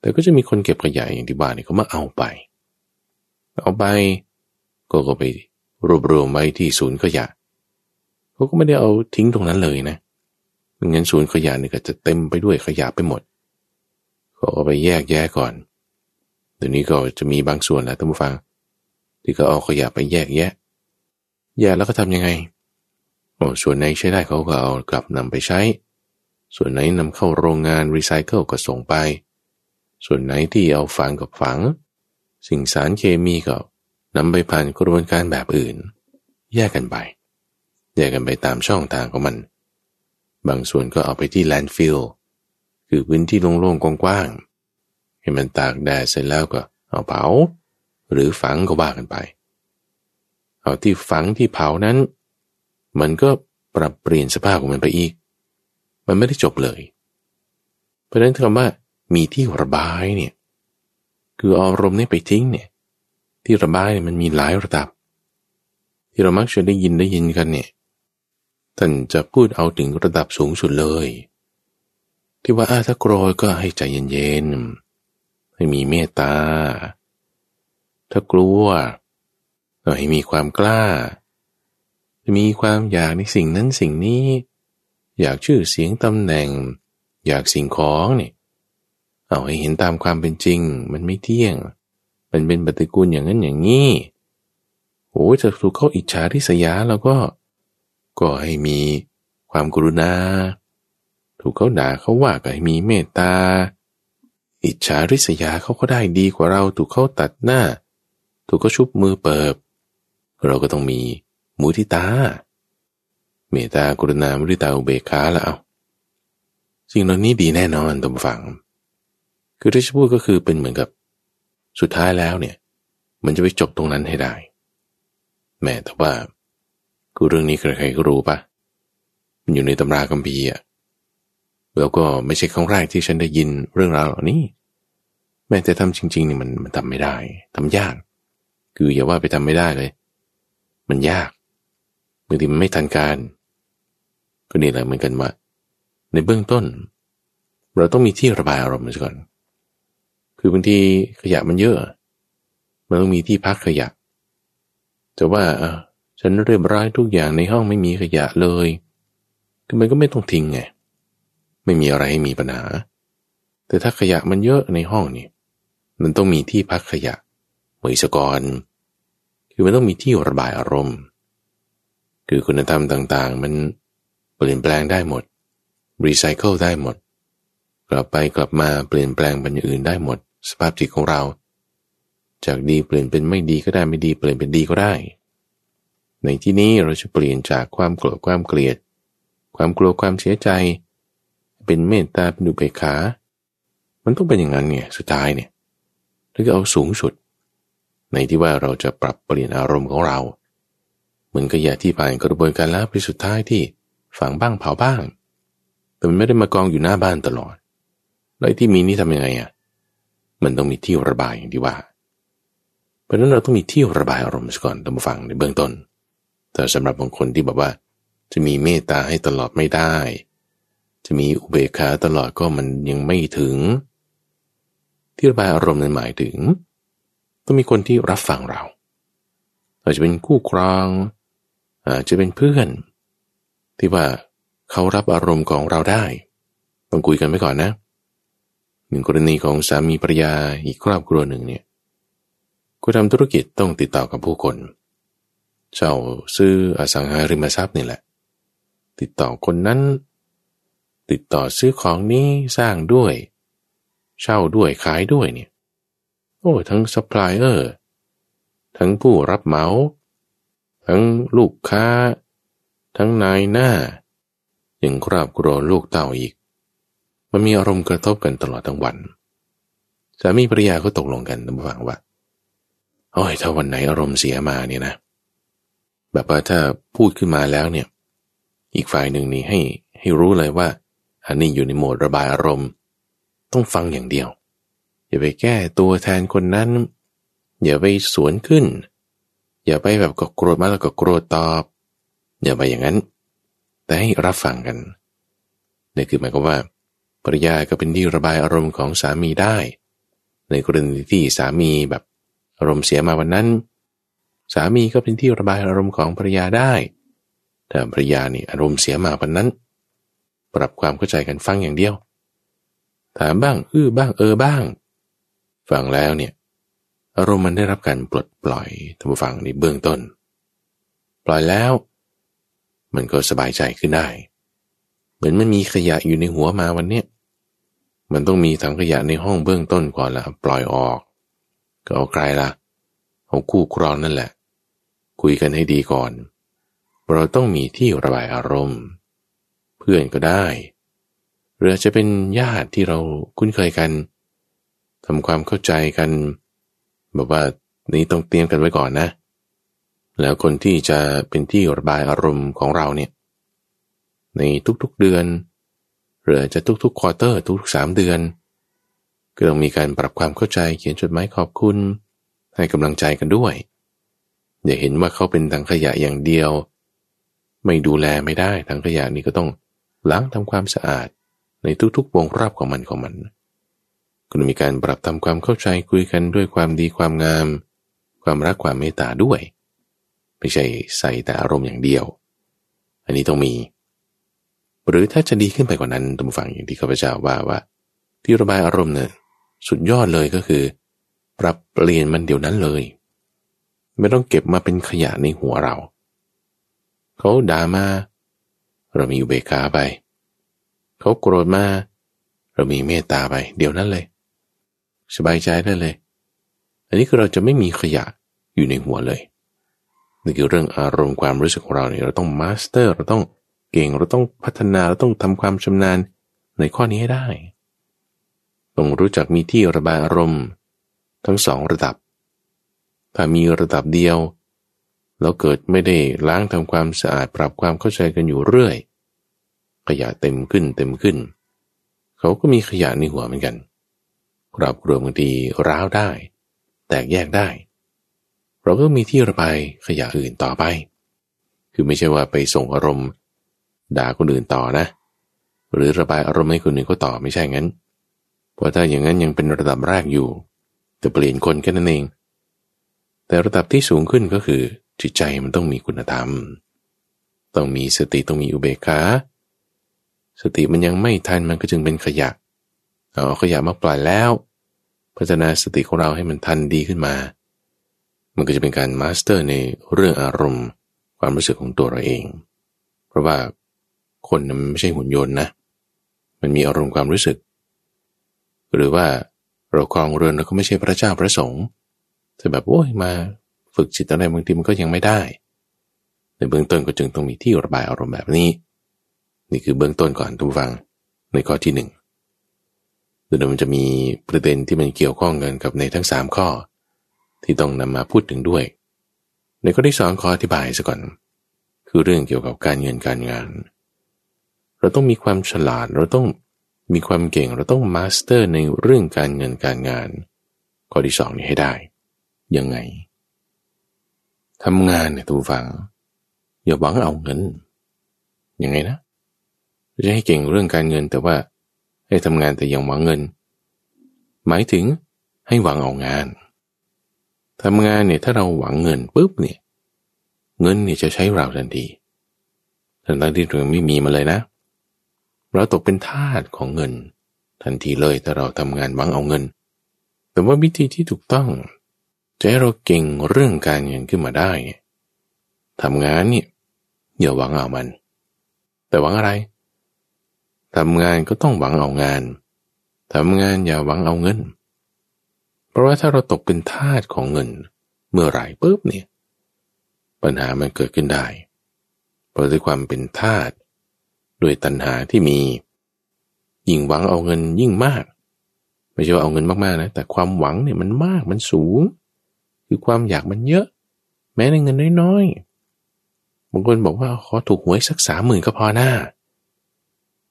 แต่ก็จะมีคนเก็บขยะอย่างที่บ้านนี่เขามาเอาไป เอาไปก็ก็ไปรวบรวมไว้ที่ศูนย์ขยะเขาก็ไม่ได้เอาทิ้งตรงนั้นเลยนะไม่งั้นศูนย์ขยะนี่ก็จะเต็มไปด้วยขยะไปหมดเขาเอาไปแยกแยะก่อนเดี๋ยวนี้ก็จะมีบางส่วนแหละท่านผู้ฟัง ที่เขาเอาขยะไปแยกแยะ แยกแล้วก็ทํำยังไงโอ้ส่วนไหนใช้ได้เขาก็เอากลับนำไปใช้ ส่วนไหนนำเข้าโรงงานรีไซเคิลก็ส่งไป ส่วนไหนที่เอาฝังก็ฝัง สิ่งสารเคมีก็นำไปผ่านกระบวนการแบบอื่น แยกกันไป แยกกันไปตามช่องทางของมัน บางส่วนก็เอาไปที่ landfill คือพื้นที่โล่งๆกว้างๆให้มันตากแดดเสร็จแล้วก็เอาเผา หรือฝังก็ว่ากันไป เอาที่ฝังที่เผานั้น มันก็ปรับเปลี่ยนสภาพของมันไปอีก มันไม่ได้จบเลย เพราะฉะนั้นคำว่ามีที่ระบายเนี่ยคืออารมณ์นี้ไปทิ้งเนี่ย ที่ระบายมันมีหลายระดับ ที่เรามักจะได้ยินได้ยินกันเนี่ยท่านจะพูดเอาถึงระดับสูงสุดเลย ที่ว่าถ้าโกรธก็ให้ใจเย็นๆให้มีเมตตาถ้ากลัว ก็ให้มีความกล้า มีความอยากในสิ่งนั้นสิ่งนี้ อยากชื่อเสียงตำแหน่ง อยากสิ่งของเนี่ยเอาให้เห็นตามความเป็นจริง มันไม่เที่ยง มันเป็นปฏิกูลอย่างนั้นอย่างนี้โอ้จะถูกเขาอิจฉาริษยาแล้วก็ ก็ให้มีความกรุณา ถูกเขาด่าเขาว่าก็ให้มีเมตตา อิจฉาริษยาเขาก็ได้ดีกว่าเรา ถูกเขาตัดหน้า ถูกเขาชุบมือเปิบ เราก็ต้องมีมุทิตา เมตตากรุณามุทิตาอุเบกขาแล้วเอาสิ่งเหล่านี้ดีแน่นอนตรงฝัง คือที่จะพูดก็คือเป็นเหมือนกับสุดท้ายแล้วเนี่ย มันจะไปจบตรงนั้นให้ได้ แม่แต่ว่ากูเรื่องนี้ใครๆก็รู้ปะมันอยู่ในตำราคัมภีร์อะแล้วก็ไม่ใช่ครั้งแรกที่ฉันได้ยินเรื่องราวเหล่านี้ แม้แต่ทำจริงๆนี่มันมันทำไม่ได้ทำยาก คืออย่าว่าไปทำไม่ได้เลย มันยากบางทีมันไม่ทันการ ก็นี่แหละเหมือนกันว่า ในเบื้องต้น เราต้องมีที่ระบายอารมณ์ก่อน คือบางทีขยะมันเยอะ มันต้องมีที่พักขยะแต่ว่าฉันเรียบร้อยทุกอย่างในห้องไม่มีขยะเลยคือมันก็ไม่ต้องทิ้งไง ไม่มีอะไรให้มีปัญหา แต่ถ้าขยะมันเยอะในห้องนี่ มันต้องมีที่พักขยะไว้สกร คือมันต้องมีที่ระบายอารมณ์ คือคุณธรรมต่างๆ มันเปลี่ยนแปลงได้หมด รีไซเคิลได้หมด กลับไปกลับมาเปลี่ยนแปลงเป็นอื่นได้หมด สภาพจิตของเรา จากดีเปลี่ยนเป็นไม่ดีก็ได้ไม่ดีเปลี่ยนเป็นดีก็ได้ ในที่นี้เราจะเปลี่ยนจากความโกรธความเกลียด ความกลัวความเสียใจ เป็นเมตตาเป็นอุเบกขา มันต้องเป็นอย่างนั้นเนี่ยสุดท้ายเนี่ยถ้าเอาสูงสุด ในที่ว่าเราจะปรับเปลี่ยนอารมณ์ของเรา เหมือนกับยาที่ผ่านกระบวนการแล้วไปสุดท้ายที่ฝังบ้างเผาบ้าง แต่มันไม่ได้มากองอยู่หน้าบ้านตลอดแล้วที่มีนี่ทำยังไงอะมันต้องมีที่ระบายอย่างที่ว่า เพราะนั้นเราต้องมีที่ระบายอารมณ์ก่อนตั้งฟังในเบื้องต้น แต่สำหรับบางคนที่บอกว่า จะมีเมตตาให้ตลอดไม่ได้ จะมีอุเบกขาตลอดก็มันยังไม่ถึง ที่ระบายอารมณ์นั้นหมายถึง ต้องมีคนที่รับฟังเรา อาจจะเป็นคู่ครองอาจจะเป็นเพื่อน ที่ว่าเขารับอารมณ์ของเราได้ ต้องคุยกันไว้ก่อนนะหนึ่งกรณีของสามีภรรยาอีกครอบครัวหนึ่งเนี่ยกูทำธุรกิจต้องติดต่อกับผู้คนเช่าซื้ออสังหาริมทรัพย์นี่แหละ ติดต่อคนนั้น ติดต่อซื้อของนี้สร้างด้วย เช่าด้วยขายด้วยเนี่ย โอ้ทั้งซัพพลายเออร์ทั้งผู้รับเหมา ทั้งลูกค้า ทั้งนายหน้าอย่างครอบครัวลูกเต่าอีก มันมีอารมณ์กระทบกันตลอดทั้งวัน สามีภรรยาก็ตกลงกันตั้งฟังว่าโอ้ยถ้าวันไหนอารมณ์เสียมาเนี่ยนะ แบบว่าถ้าพูดขึ้นมาแล้วเนี่ย อีกฝ่ายหนึ่งนี่ให้ให้รู้เลยว่า อันนี้อยู่ในโหมดระบายอารมณ์ ต้องฟังอย่างเดียว อย่าไปแก้ตัวแทนคนนั้น อย่าไปสวนขึ้น อย่าไปแบบก็โกรธมาแล้วก็โกรธตอบ อย่าไปอย่างนั้น แต่ให้รับฟังกันนี่คือหมายความว่าภรรยาก็เป็นที่ระบายอารมณ์ของสามีได้ ในกรณีที่สามีแบบอารมณ์เสียมาวันนั้น สามีก็เป็นที่ระบายอารมณ์ของภรรยาได้ แต่ภรรยานี่อารมณ์เสียมาวันนั้น ปรับความเข้าใจกันฟังอย่างเดียว ถามบ้างอื้อบ้างเออบ้าง ฟังแล้วเนี่ยอารมณ์มันได้รับการปลดปล่อยท่านผู้ฟังในเบื้องต้น ปล่อยแล้ว มันก็สบายใจขึ้นได้ เหมือนมันมีขยะอยู่ในหัวมาวันเนี้ยมันต้องมีถังขยะในห้องเบื้องต้นก่อนละปล่อยออก ก็เอาใครละเอาคู่ครองนั่นแหละ คุยกันให้ดีก่อน เราต้องมีที่ระบายอารมณ์ เพื่อนก็ได้หรือจะเป็นญาติที่เราคุ้นเคยกัน ทำความเข้าใจกันแบบว่านี้ต้องเตรียมกันไว้ก่อนนะ แล้วคนที่จะเป็นที่ระบายอารมณ์ของเราเนี่ยในทุกๆเดือน หรือจะทุกๆควอเตอร์ทุกๆสามเดือน ก็ต้องมีการปรับความเข้าใจเขียนจดหมายขอบคุณ ให้กำลังใจกันด้วย อย่าเห็นว่าเขาเป็นถังขยะอย่างเดียว ไม่ดูแลไม่ได้ถังขยะนี้ก็ต้องล้างทำความสะอาดในทุกๆวงรอบของมันของมัน ก็มีการปรับทำความเข้าใจคุยกันด้วยความดีความงาม ความรักความเมตตาด้วย ไม่ใช่ใส่แต่อารมณ์อย่างเดียว อันนี้ต้องมี หรือถ้าจะดีขึ้นไปกว่านั้นตุมฟังอย่างที่ข้าพเจ้าว่าว่า ที่ระบายอารมณ์เนี่ยสุดยอดเลยก็คือ ปรับเปลี่ยนมันเดี๋ยวนั้นเลย ไม่ต้องเก็บมาเป็นขยะในหัวเรา เขาด่ามาเรามีอุเบกขาไป เขาโกรธมาเรามีเมตตาไป เดี๋ยวนั้นเลย สบายใจได้เลย อันนี้คือเราจะไม่มีขยะอยู่ในหัวเลยนี่คือเรื่องอารมณ์ความรู้สึกของเราเนี่ยเราต้องมาสเตอร์ เราต้องเก่งเราต้องพัฒนาเราต้องทำความชำนาญในข้อนี้ให้ได้ ต้องรู้จักมีที่ระบายอารมณ์ ทั้งสองระดับ ถ้ามีระดับเดียว แล้วเกิดไม่ได้ล้างทำความสะอาดปรับความเข้าใจกันอยู่เรื่อย ขยะเต็มขึ้นเต็มขึ้น เขาก็มีขยะในหัวเหมือนกัน รอบครัวบางทีร้าวได้ แตกแยกได้ เราก็มีที่ระบายขยะอื่นต่อไป คือไม่ใช่ว่าไปส่งอารมณ์ ด่าคนอื่นต่อนะ หรือระบายอารมณ์ให้คนอื่นก็ต่อไม่ใช่งั้น เพราะถ้าอย่างนั้นยังเป็นระดับแรกอยู่จะเปลี่ยนคนแค่นั้นเอง แต่ระดับที่สูงขึ้นก็คือ จิตใจมันต้องมีคุณธรรม ต้องมีสติต้องมีอุเบกขาสติมันยังไม่ทันมันก็จึงเป็นขยะ เอาขยะมาปล่อยแล้ว พัฒนาสติของเราให้มันทันดีขึ้นมา มันก็จะเป็นการ master ในเรื่องอารมณ์ความรู้สึกของตัวเราเอง เพราะว่าคนมันไม่ใช่หุ่นยนต์นะ มันมีอารมณ์ความรู้สึก หรือว่าเราครองเรือนเราก็ไม่ใช่พระเจ้าพระสงฆ์แต่แบบโอ้ยมาฝึกจิตอะไรบางทีมันก็ยังไม่ได้ ในเบื้องต้นก็จึงต้องมีที่ระบายอารมณ์แบบนี้ นี่คือเบื้องต้นก่อนทุกฟังในข้อที่หนึ่ง เดี๋ยวมันจะมีประเด็นที่มันเกี่ยวข้องกันกับในทั้งสามข้อ ที่ต้องนำมาพูดถึงด้วย ในข้อที่สองขออธิบายซะก่อน คือเรื่องเกี่ยวกับการเงินการงาน เราต้องมีความฉลาดเราต้องมีความเก่งเราต้องมาสเตอร์ในเรื่องการเงินการงาน ข้อที่สองนี้ให้ได้ ยังไงทำงานเนี่ยตูฟัง อย่าหวังเอาเงินยังไงนะจะให้เก่งเรื่องการเงินแต่ว่า ให้ทำงานแต่ยังหวังเงิน หมายถึงให้หวังเอางานทำงานเนี่ยถ้าเราหวังเงินปุ๊บเนี่ยเงินเนี่ยจะใช้เราทันทีทั้งที่เราไม่มีมาเลยนะ เราตกเป็นทาสของเงิน ทันทีเลยแต่เราทำงานหวังเอาเงิน แต่ว่าวิธีที่ถูกต้องจะให้เราเก่งเรื่องการเงินขึ้นมาได้ทำงานเนี่ยอย่าหวังเอามัน แต่หวังอะไร ทำงานก็ต้องหวังเอางาน ทำงานอย่าหวังเอาเงิน เพราะว่าถ้าเราตกเป็นทาสของเงิน เมื่อไหร่ปุ๊บเนี่ย ปัญหามันเกิดขึ้นได้ เพราะด้วยความเป็นทาสด้วยตัณหาที่มี ยิ่งหวังเอาเงินยิ่งมาก ไม่ใช่ว่าเอาเงินมากๆนะ แต่ความหวังเนี่ยมันมากมันสูง คือความอยากมันเยอะ แม้ในเงินน้อยๆบางคนบอกว่าขอถูกหวยสักสามหมื่นก็พอหน้า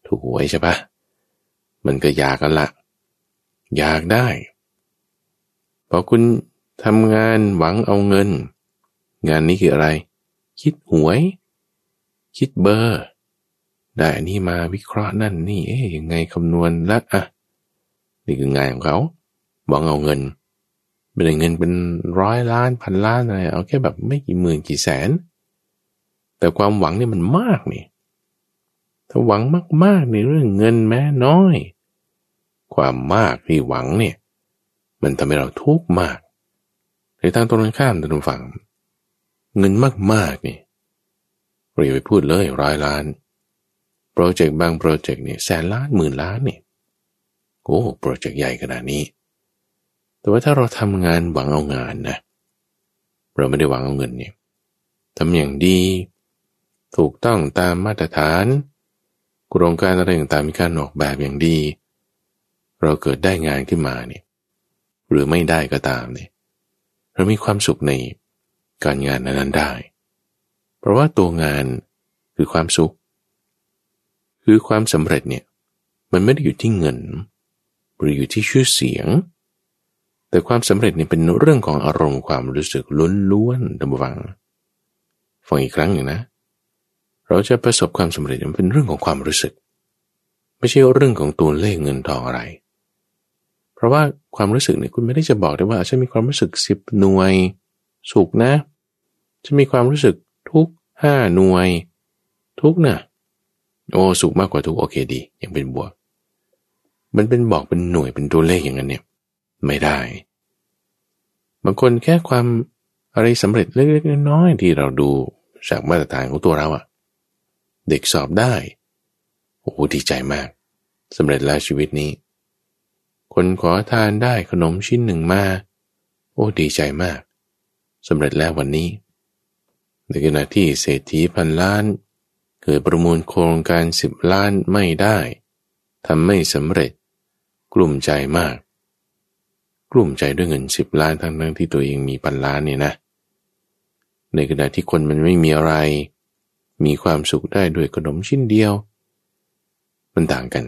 ถูกหวยใช่ปะมันก็อยากกันละ อยากได้ พอคุณทำงานหวังเอาเงิน งานนี้คืออะไร คิดหวย คิดเบอร์ ได้อันนี้มาวิเคราะห์นั่นนี่ เอ๊ยยังไงคำนวณละอะ นี่คืองานของเขาหวังเอาเงินไม่ได้เงินเป็นร้อยล้านพันล้านอะไรเอาแค่แบบไม่กี่หมื่นกี่แสน แต่ความหวังนี่มันมากนี่ ถ้าหวังมากๆในเรื่องเงินแม้น้อย ความมากที่หวังเนี่ย มันทำให้เราทุกข์มากในทางตรงกันข้ามท่านผู้ฟัง เงินมากๆนี่เราอย่าไปพูดเลยร้อยล้านโปรเจกต์บางโปรเจกต์เนี่ยแสนล้านหมื่นล้านเนี่ยโอ้โปรเจกต์ใหญ่ขนาดนี้ แต่ว่าถ้าเราทำงานหวังเอางานนะเราไม่ได้หวังเอาเงินเนี่ยทำอย่างดี ถูกต้องตามมาตรฐาน โครงการอะไรต่างๆมีการออกแบบอย่างดี เราเกิดได้งานขึ้นมาเนี่ยหรือไม่ได้ก็ตามเนี่ยเรามีความสุขในการงานนั้นได้ เพราะว่าตัวงานคือความสุข คือความสำเร็จเนี่ยมันไม่ได้อยู่ที่เงิน หรืออยู่ที่ชื่อเสียง แต่ความสำเร็จเนี่ยเป็นเรื่องของอารมณ์ความรู้สึกล้วนๆดับวังฟังอีกครั้งหนึ่งนะ เราจะประสบความสำเร็จมันเป็นเรื่องของความรู้สึก ไม่ใช่เรื่องของตัวเลขเงินทองอะไร เพราะว่าความรู้สึกเนี่ยคุณไม่ได้จะบอกได้ว่าฉันมีความรู้สึกสิบหน่วย สุขนะฉันมีความรู้สึกทุกห้าหน่วย ทุกนะ่ะโอ้สุขมากกว่าทุกโอเคดียังเป็นบวก มันเป็นบอกเป็นหน่วยเป็นตัวเลขอย่างนั้นเนี่ย ไม่ได้ บางคนแค่ความอะไรสำเร็จเล็กๆน้อยๆที่เราดูจากมาตรฐานของตัวเราอะ เด็กสอบได้ โอ้ดีใจมากสำเร็จแล้วชีวิตนี้ คนขอทานได้ขนมชิ้นหนึ่งมา โอ้ดีใจมากสำเร็จแล้ววันนี้ในขณะที่เศรษฐีพันล้านเกิดประมูลโครงการสิบล้านไม่ได้ทำไม่สำเร็จ กลุ่มใจมาก กลุ่มใจด้วยเงินสิบล้านทั้งทั้งที่ตัวเองมีพันล้านเนี่ยนะ ในขณะที่คนมันไม่มีอะไร มีความสุขได้ด้วยขนมชิ้นเดียว มันต่างกัน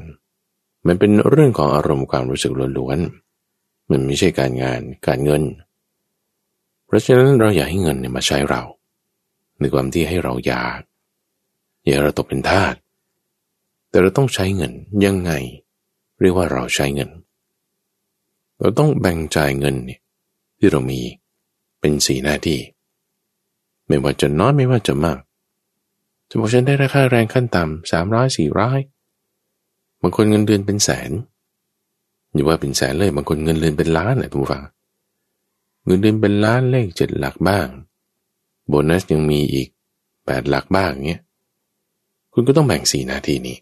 มันเป็นเรื่องของอารมณ์ความรู้สึกล้วนๆ มันไม่ใช่การงานการเงิน เพราะฉะนั้นเราอยากให้เงินเนี่ยมาใช้เรา ในความที่ให้เราอยากอย่าเราตกเป็นทาส แต่เราต้องใช้เงินยังไง เรียกว่าเราใช้เงิน เราต้องแบ่งจ่ายเงินเนี่ยที่เรามีเป็นสีหน้าที่ ไม่ว่าจะน้อยไม่ว่าจะมาก จะบอกฉันได้ราคาแรงขั้นต่ำสามร้อยสี่ร้อยบางคนเงินเดือนเป็นแสนอย่าว่าเป็นแสนเลยบางคนเงินเดือนเป็นล้านนะทุกฝังเงินเดือนเป็นล้านเลขเจ็ดหลักบ้าง โบนัสยังมีอีกแปดหลักบ้างเงี้ยคุณก็ต้องแบ่งสี่นาทีนี้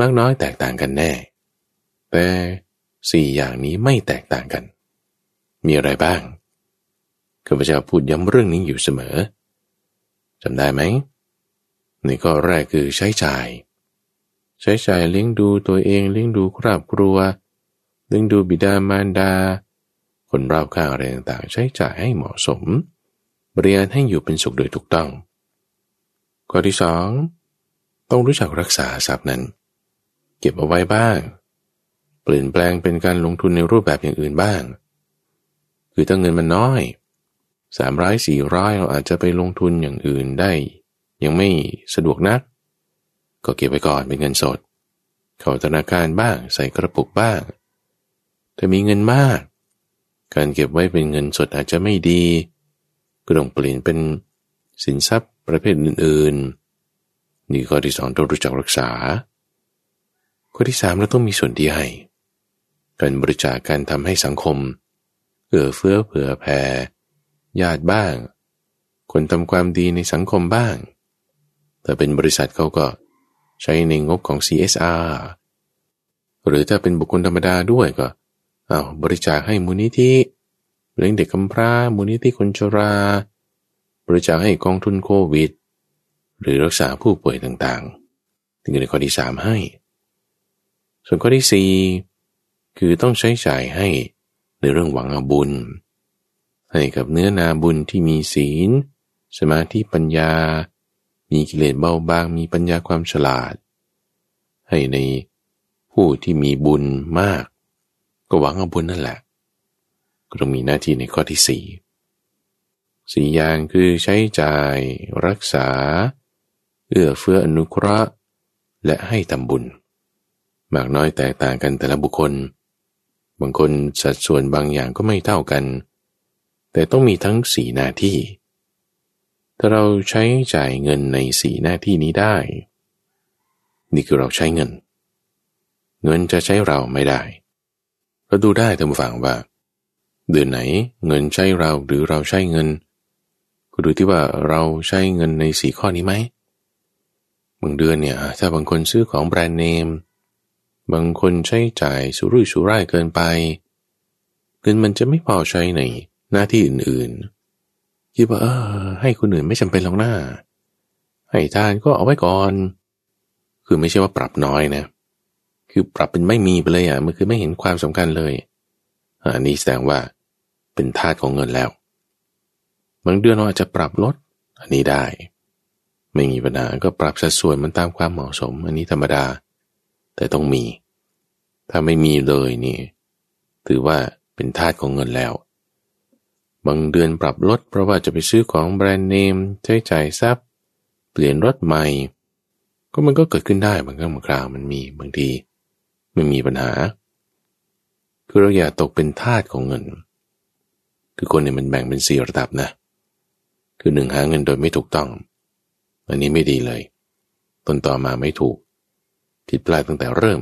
มากน้อยแตกต่างกันแน่ แต่สี่อย่างนี้ไม่แตกต่างกัน มีอะไรบ้างข้าพเจ้าพูดย้ำเรื่องนี้อยู่เสมอจำได้ไหม นี่ก็แรกคือใช้จ่าย ใช้จ่ายเลี้ยงดูตัวเองเลี้ยงดูครอบครัวเลี้ยงดูบิดามารดา คนรอบข้างอะไรต่างๆ ใช้จ่ายให้เหมาะสม บริการให้อยู่เป็นสุขโดยถูกต้อง ข้อที่สองต้องรู้จักรักษาทรัพย์นั้น เก็บเอาไว้บ้าง เปลี่ยนแปลงเป็นการลงทุนในรูปแบบอย่างอื่นบ้าง คือถ้าเงินมันน้อยสามร้อยสี่ร้อยเราอาจจะไปลงทุนอย่างอื่นได้ ยังไม่สะดวกนัก ก็เก็บไว้ก่อนเป็นเงินสด เข้าธนาคารบ้างใส่กระปุกบ้างถ้ามีเงินมาก การเก็บไว้เป็นเงินสดอาจจะไม่ดี ก็ต้องเปลี่ยนเป็นสินทรัพย์ประเภทอื่นๆ นี่ข้อที่สองต้องรู้จักรักษา ข้อที่สามเราต้องมีส่วนที่ให้การบริจาคการทำให้สังคมเอื้อเฟื้อเผื่อแผ่ญาติบ้าง คนทำความดีในสังคมบ้าง ถ้าเป็นบริษัทเขาก็ใช้ในงบของ CSR หรือถ้าเป็นบุคคลธรรมดาด้วยก็เอาบริจาคให้มูลนิธิเลี้ยงเด็กกำพร้ามูลนิธิคนชรา บริจาคให้กองทุนโควิด หรือรักษาผู้ป่วยต่างๆถึงในข้อที่สามให้ ส่วนข้อที่สี่คือต้องใช้จ่ายให้ในเรื่องหวังอบุญ ให้กับเนื้อนาบุญที่มีศีล สมาธิปัญญา มีกิเลสเบาบางมีปัญญาความฉลาด ให้ในผู้ที่มีบุญมาก ก็หวังเอาบุญนั่นแหละ ก็ต้องมีหน้าที่ในข้อที่สี่สี่อย่างคือใช้จ่ายรักษา เอื้อเฟื้ออนุเคราะห์ และให้ทำบุญ มากน้อยแตกต่างกันแต่ละบุคคล บางคนสัดส่วนบางอย่างก็ไม่เท่ากัน แต่ต้องมีทั้งสี่หน้าที่ ถ้าเราใช้จ่ายเงินในสี่หน้าที่นี้ได้ นี่คือเราใช้เงิน เงินจะใช้เราไม่ได้ เราดูได้ท่านผู้ฟังว่า เดือนไหนเงินใช้เราหรือเราใช้เงินก็ดูที่ว่าเราใช้เงินในสี่ข้อนี้ไหมบางเดือนเนี่ยถ้าบางคนซื้อของแบรนด์เนม บางคนใช้จ่ายสุรุ่ยสุร่ายเกินไปเงินมันจะไม่พอใช้ในหน้าที่อื่นๆ คิดว่าเออ ให้คนอื่นไม่จำเป็นหรอกหน้า ให้ทานก็เอาไว้ก่อน คือไม่ใช่ว่าปรับน้อยนะ คือปรับเป็นไม่มีไปเลยอะ มันคือไม่เห็นความสำคัญเลย อันนี้แสดงว่าเป็นธาตุของเงินแล้ว บางเดือนเราอาจจะปรับลด อันนี้ได้ ไม่มีปัญหาก็ปรับสัดส่วนมันตามความเหมาะสม อันนี้ธรรมดา แต่ต้องมี ถ้าไม่มีเลยนี่ ถือว่าเป็นธาตุของเงินแล้ว บางเดือนปรับลดเพราะว่าจะไปซื้อของแบรนด์เนมใช้จ่ายทรัพย์ เปลี่ยนรถใหม่ ก็มันก็เกิดขึ้นได้บางครั้งบางคราวมันมีบางทีไม่มีปัญหา คือเราอย่าตกเป็นทาสของเงิน คือคนเนี่ยมันแบ่งเป็นสี่ระดับนะ คือหนึ่งหาเงินโดยไม่ถูกต้อง อันนี้ไม่ดีเลย ต้นต่อมาไม่ถูกผิดพลาดตั้งแต่เริ่ม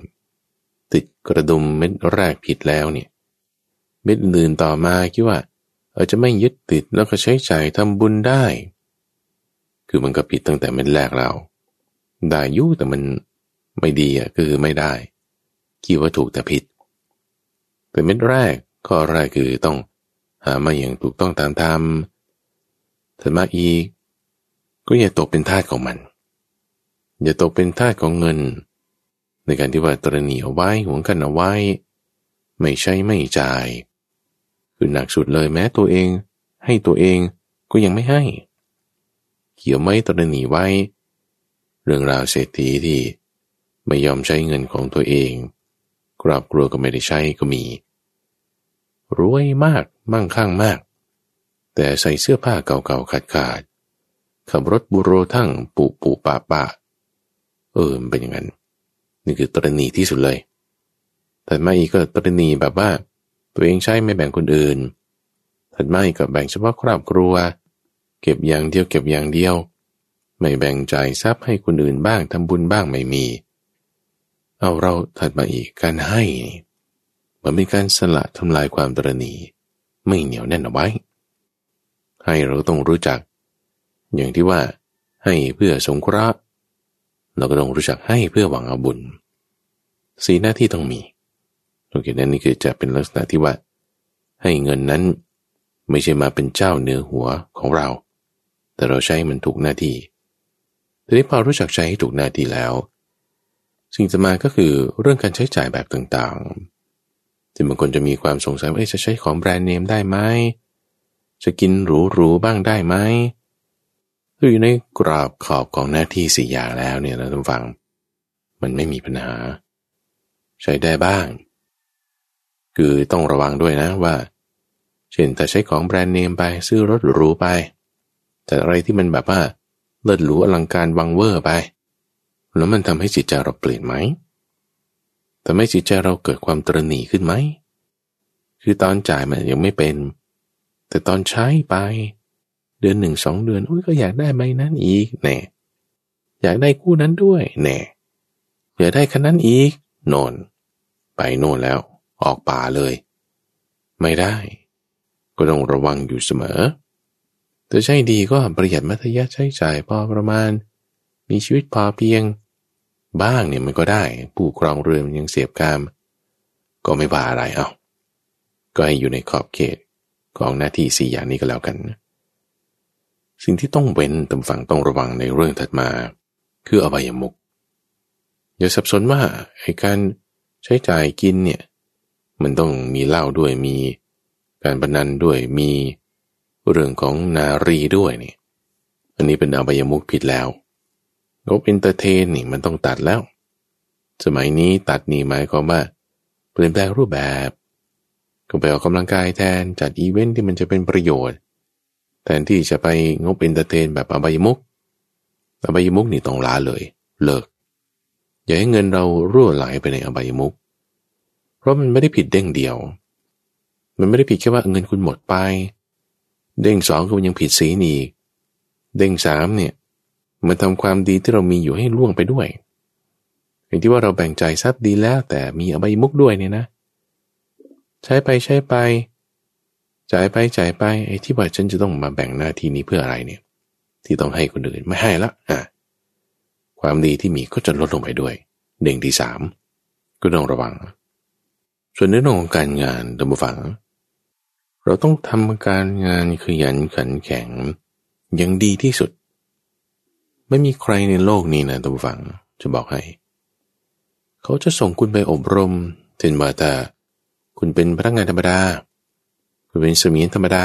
ติดกระดุมเม็ดแรกผิดแล้วเนี่ย เม็ดอื่นต่อมาคิดว่า ออจะไม่ยึดติดแล้วก็ใช้จ่ายทำบุญได้ คือมันก็ผิดตั้งแต่เม็ดแรกเราได้ยุ่แต่มันไม่ดีอะคือไม่ได้ คิดว่าถูกแต่ผิด เป็นเม็ดแรกข้อแรกคือต้องหามาอย่างถูกต้องตามธรรมถัดมาอีก ก็อย่าตกเป็นทาสของมัน อย่าตกเป็นทาสของเงิน ในการที่ว่าตรณีเอาไว้หวงกันเอาไว้ ไม่ใช่ไม่จ่าย คือหนักสุดเลยแม้ตัวเอง ให้ตัวเองก็ยังไม่ให้เกี่ยวไม่ตรณีไว้ เรื่องราวเศรษฐีที่ไม่ยอมใช้เงินของตัวเองครอบครัวก็ไม่ได้ใช้ก็มี รวยมากมั่งคั่งมาก แต่ใส่เสื้อผ้าเก่าๆขาดขาดขับรถบุโรทั้งปุปุปะปะ เออมันเป็นอย่างนั้น นี่คือตรณีที่สุดเลยถัดมาอีกก็ตรณีแบบว่า ตัวเองใช้ไม่แบ่งคนอื่นถัดมาอีกก็แบ่งเฉพาะครอบครัว เก็บอย่างเดียวเก็บอย่างเดียว ไม่แบ่งจ่ายทรัพย์ให้คนอื่นบ้างทำบุญบ้างไม่มี เอาเราถัดมาอีกการให้มันเป็นการสละทำลายความตรณีไม่เหนียวแน่นเอาไว้ ให้เราต้องรู้จัก อย่างที่ว่าให้เพื่อสงเคราะห์เราก็ต้องรู้จักให้เพื่อหวังเอาบุญ สีหน้าที่ต้องมี โอเคนั่นนี่คือจะเป็นลักษณะที่ว่า ให้เงินนั้นไม่ใช่มาเป็นเจ้าเนื้อหัวของเรา แต่เราใช้มันถูกหน้าที่ ทีนี้พอรู้จักใช้ให้ถูกหน้าที่แล้ว สิ่งจะมาก็คือเรื่องการใช้จ่ายแบบต่างๆที่บางคนจะมีความสงสัยว่าจะใช้ของแบรนด์เนมได้ไหม จะกินหรูๆบ้างได้ไหมคืออยู่ในกรอบขอบของหน้าที่สี่อย่างแล้วเนี่ยเราต้องฟัง มันไม่มีปัญหา ใช้ได้บ้าง คือต้องระวังด้วยนะว่า เช่นถ้าใช้ของแบรนด์เนมไปซื้อรถหรูไป แต่อะไรที่มันแบบว่าเลิศหรูอลังการวังเวอร์ไป แล้วมันทำให้จิตใจเราเปลี่ยนไหมทำให้จิตใจเราเกิดความตรณีขึ้นไหม คือตอนจ่ายมันยังไม่เป็น แต่ตอนใช้ไป เดือนหนึ่งสองเดือนอุ้ยก็อยากได้ใบนั้นอีกแน่อยากได้คู่นั้นด้วยแน่อยากได้คันนั้นอีกโนนไปโน่นแล้ว ออกป่าเลย ไม่ได้ ก็ต้องระวังอยู่เสมอแต่ใช่ดีก็ประหยัดมัธยัติใช้จ่ายพอประมาณ มีชีวิตพอเพียง บ้างเนี่ยมันก็ได้ ผู้ครองเรือนยังเสียบกาม ก็ไม่ว่าอะไรเอาก็ให้อยู่ในขอบเขตของหน้าที่สี่อย่างนี้ก็แล้วกัน สิ่งที่ต้องเว้นตำฝั่งต้องระวังในเรื่องถัดมา คืออบายมุกอย่าสับสนว่าไอ้การใช้จ่ายกินเนี่ย มันต้องมีเหล้าด้วยมีการบันันด้วยมีเรื่องของนารีด้วยนี่ อันนี้เป็นอบายมุกผิดแล้วงบ entertain นี่มันต้องตัดแล้ว สมัยนี้ตัดนี่หมายความว่าเปลี่ยนแปลงรูปแบบก็ไปออกกำลังกายแทนจัดอีเวนท์ที่มันจะเป็นประโยชน์ แทนที่จะไปงบ entertain แบบอบายมุกอบายมุกนี่ต้องละเลย เลิก อย่าให้เงินเรารั่วไหลไปในอบายมุก เพราะมันไม่ได้ผิดเด้งเดียว มันไม่ได้ผิดแค่ว่าเงินคุณหมดไป เด้งสองคุณยังผิดสีนีเด้งสามเนี่ยมันทำความดีที่เรามีอยู่ให้ล่วงไปด้วยอย่างที่ว่าเราแบ่งใจทรัพย์ดีแล้ว แต่มีอบายมุกด้วยเนี่ยนะ ใช้ไปใช้ไป จ่ายไปจ่ายไปไอ้ที่ว่าฉันจะต้องมาแบ่งหน้าที่นี้เพื่ออะไรเนี่ย ที่ต้องให้คนอื่นไม่ให้ละอะความดีที่มีก็จะลดลงไปด้วย เด้งที่สามก็ต้องระวัง ส่วนในเรื่องของการงานดับฝัง เราต้องทำการงานขยันขันแข็งอย่างดีที่สุด ไม่มีใครในโลกนี้นะดับฝังจะบอกให้ เขาจะส่งคุณไปอบรมเช่นว่าถ้าคุณเป็นพนักงานธรรมดา คุณเป็นเสมียนธรรมดา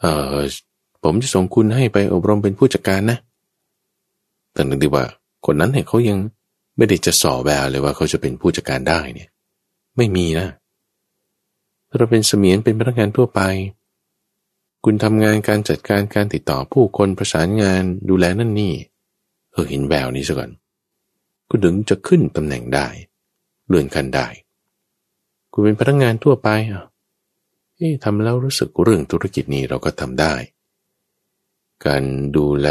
เอ่อผมจะส่งคุณให้ไปอบรมเป็นผู้จัดการนะแต่นึกดีว่าคนนั้นเนี่ยเขายังไม่ได้จะสอบแววเลยว่าเขาจะเป็นผู้จัดการได้เนี่ย ไม่มีนะเราเป็นเสมียนเป็นพนักงานทั่วไป คุณทำงานการจัดการการติดต่อผู้คนประสานงานดูแลนั่นนี่เออเห็นแววนี้ซะก่อน คุณถึงจะขึ้นตำแหน่งได้ เลื่อนขั้นได้ คุณเป็นพนักงานทั่วไปอะเอ๊ะทำแล้วรู้สึกเรื่องธุรกิจนี้เราก็ทำได้ การดูแล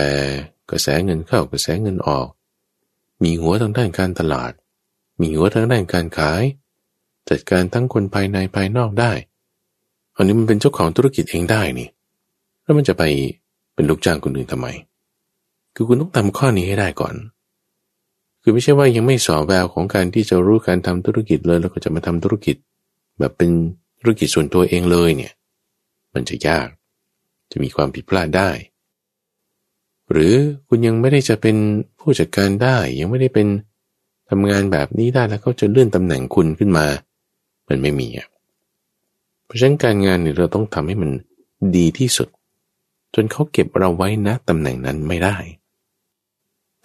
กระแสเงินเข้ากระแสเงินออก มีหัวทางด้านการตลาด มีหัวทางด้านการขาย จัดการทั้งคนภายในภายนอกได้อันนี้มันเป็นเจ้าของธุรกิจเองได้นี่แล้วมันจะไปเป็นลูกจ้างคนอื่นทำไม คือคุณต้องทำข้อนี้ให้ได้ก่อน คือไม่ใช่ว่ายังไม่สอบแววของการที่จะรู้การทำธุรกิจเลย แล้วก็จะมาทำธุรกิจ แบบเป็นธุรกิจส่วนตัวเองเลยเนี่ย มันจะยาก จะมีความผิดพลาดได้ หรือคุณยังไม่ได้จะเป็นผู้จัดการได้ ยังไม่ได้เป็นทำงานแบบนี้ได้แล้วก็จะเลื่อนตำแหน่งคุณขึ้นมา มันไม่มีอะเพราะฉะนั้นการงานเนี่ยเราต้องทำให้มันดีที่สุด จนเขาเก็บเราไว้นะตำแหน่งนั้นไม่ได้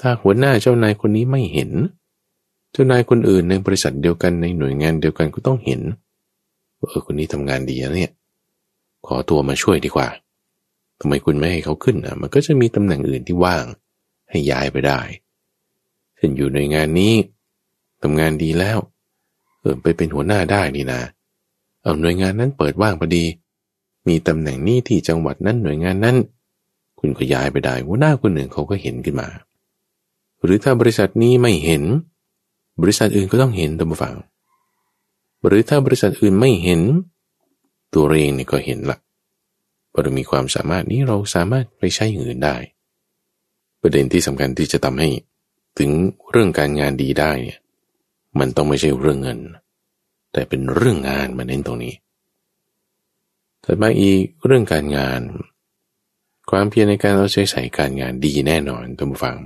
ถ้าหัวหน้าเจ้านายคนนี้ไม่เห็น เจ้านายคนอื่นในบริษัทเดียวกันในหน่วยงานเดียวกันก็ต้องเห็นเออคนนี้ทำงานดีนะเนี่ยขอตัวมาช่วยดีกว่าทำไมคุณไม่ให้เขาขึ้นอะ มันก็จะมีตำแหน่งอื่นที่ว่าง ให้ย้ายไปได้เช่นอยู่ในงานนี้ทำงานดีแล้ว เออไปเป็นหัวหน้าได้นี่นะเอาหน่วยงานนั้นเปิดว่างพอดี มีตำแหน่งนี้ที่จังหวัดนั้นหน่วยงานนั้น คุณก็ย้ายไปได้หัวหน้าคนหนึ่งเขาก็เห็นขึ้นมา หรือถ้าบริษัทนี้ไม่เห็น บริษัทอื่นก็ต้องเห็นตามฟัง หรือถ้าบริษัทอื่นไม่เห็น ตัวเองเนี่ยก็เห็นละเรามีความสามารถนี้เราสามารถไปใช้อย่างอื่นได้ ประเด็นที่สำคัญที่จะทำให้ ถึงเรื่องการงานดีได้เนี่ย มันต้องไม่ใช่เรื่องเงิน แต่เป็นเรื่องงานมาเน้นตรงนี้แต่มาอีกเรื่องการงาน ความเพียรในการเอาใจใส่การงานดีแน่นอนท่านผู้ฟัง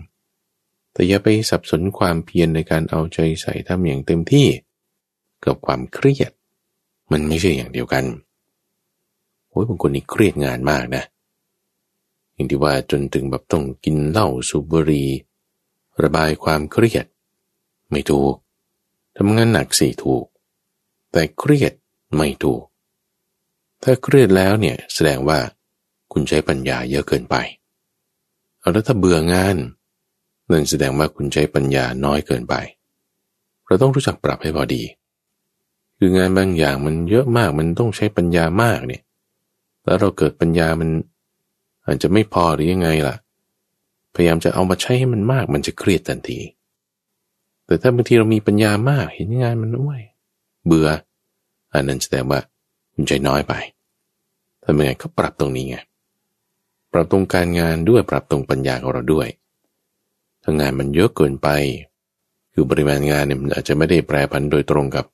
แต่อย่าไปสับสนความเพียรในการเอาใจใส่ทำอย่างเต็มที่กับความเครียด มันไม่ใช่อย่างเดียวกันโอ้ยบางคนนี่เครียดงานมากนะ อย่างที่ว่าจนถึงแบบต้องกินเหล้าสูบบุหรี่ระบายความเครียด ไม่ถูก ทำงานหนักสี่ถูก แต่เครียดไม่ถูก ถ้าเครียดแล้วเนี่ยแสดงว่าคุณใช้ปัญญาเยอะเกินไป เอาแล้วถ้าเบื่องานนั่นแสดงว่าคุณใช้ปัญญาน้อยเกินไป เราต้องรู้จักปรับให้พอดี คืองานบางอย่างมันเยอะมากมันต้องใช้ปัญญามากเนี่ย แล้วเราเกิดปัญญามันอาจจะไม่พอหรือยังไงล่ะ พยายามจะเอามาใช้ให้มันมากมันจะเครียดทันที แต่ถ้าบางทีเรามีปัญญามาก เห็นงานมันอ้วยเบื่อ อันนั้นแสดงว่ามันใจน้อยไปทำยังไงก็ปรับตรงนี้ไงปรับตรงการงานด้วยปรับตรงปัญญาของเราด้วยถ้างานมันเยอะเกินไป คือปริมาณงานเนี่ยมันอาจจะไม่ได้แปรพันโดยตรงกับ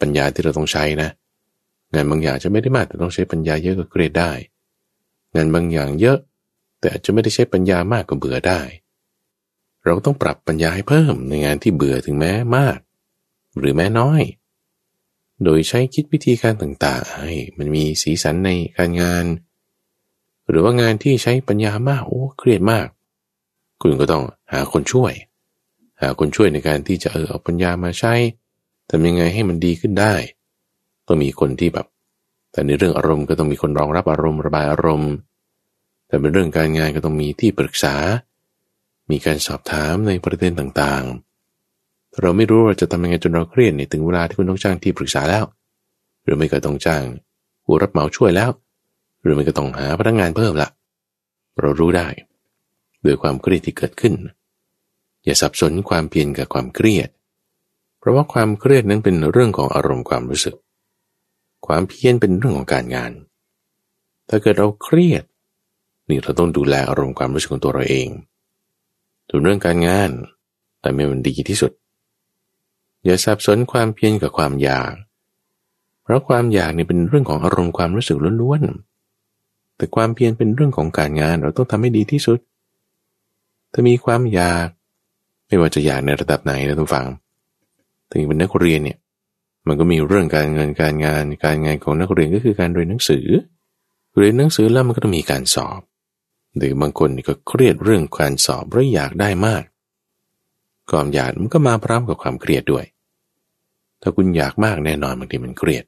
ปัญญาที่เราต้องใช้นะ งานบางอย่างจะไม่ได้มากแต่ต้องใช้ปัญญาเยอะก็เกรดได้ งานบางอย่างเยอะ แต่อาจจะไม่ได้ใช้ปัญญามากก็เบื่อได้ เราต้องปรับปัญญาให้เพิ่มในงานที่เบื่อถึงแม้มาก หรือแม้น้อย โดยใช้คิดวิธีการต่างๆให้มันมีสีสันในการงาน หรือว่างานที่ใช้ปัญญามากโอ้เครียดมาก คุณก็ต้องหาคนช่วย หาคนช่วยในการที่จะเออเอาปัญญามาใช้ทำยังไงให้มันดีขึ้นได้ต้องมีคนที่แบบ แต่ในเรื่องอารมณ์ก็ต้องมีคนรองรับอารมณ์ระบายอารมณ์ แต่เป็นเรื่องการงานก็ต้องมีที่ปรึกษา มีการสอบถามในประเด็นต่างๆ เราไม่รู้เราจะทำยังไงจนเราเครียดเนี่ยถึงเวลาที่คุณต้องจ้างที่ปรึกษาแล้ว หรือไม่ก็ต้องจ้างผู้รับเหมาช่วยแล้ว หรือไม่ก็ต้องหาพนักงานเพิ่มละเรารู้ได้ด้วยความเครียดที่เกิดขึ้น อย่าสับสนความเพียรกับความเครียด เพราะว่าความเครียดนั้นเป็นเรื่องของอารมณ์ความรู้สึก ความเพียรเป็นเรื่องของการงาน ถ้าเกิดเราเครียดนี่เราต้องดูแลอารมณ์ความรู้สึกของตัวเราเอง ส่วนเรื่องการงานแต่ไม่มันดีที่สุด อย่าสับสนความเพียรกับความอยาก เพราะความอยากเนี่ยเป็นเรื่องของอารมณ์ความรู้สึกล้วนๆ แต่ความเพียรเป็นเรื่องของการงานเราต้องทำให้ดีที่สุด ถ้ามีความอยาก ไม่ว่าจะอยากในระดับไหนนะทุกฝัง ถึงเป็นนักเรียนเนี่ยมันก็มีเรื่องการเงินการงาน การงานของนักเรียนก็คือการเรียนหนังสือ เรียนหนังสือแล้วมันก็ต้องมีการสอบ หรือบางคนก็เครียดเรื่องการสอบเพราะอยากได้มาก ความอยากมันก็มาพร้อมกับความเครียดด้วย ถ้าคุณอยากมากแน่นอนบางทีมันเครียด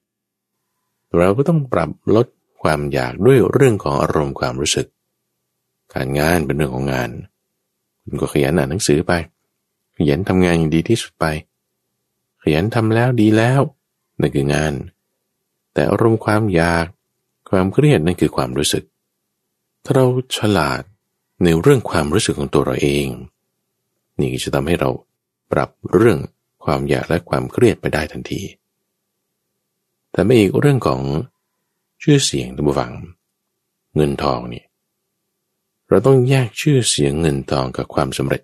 เราก็ต้องปรับลดความอยากด้วยเรื่องของอารมณ์ความรู้สึก การงานเป็นเรื่องของงาน คุณก็ขยันอ่านหนังสือไป ขยันทำงานอย่างดีที่สุดไป ขยันทำแล้วดีแล้วนั่นคืองาน แต่อารมณ์ความอยาก ความเครียดนั่นคือความรู้สึก ถ้าเราฉลาดในเรื่องความรู้สึกของตัวเราเอง นี่จะทำให้เราปรับเรื่องความอยากและความเครียดไปได้ทันที แต่ไม่อีกเรื่องของชื่อเสียงตัวฝัง เงินทองนี่เราต้องแยกชื่อเสียงเงินทองกับความสำเร็จ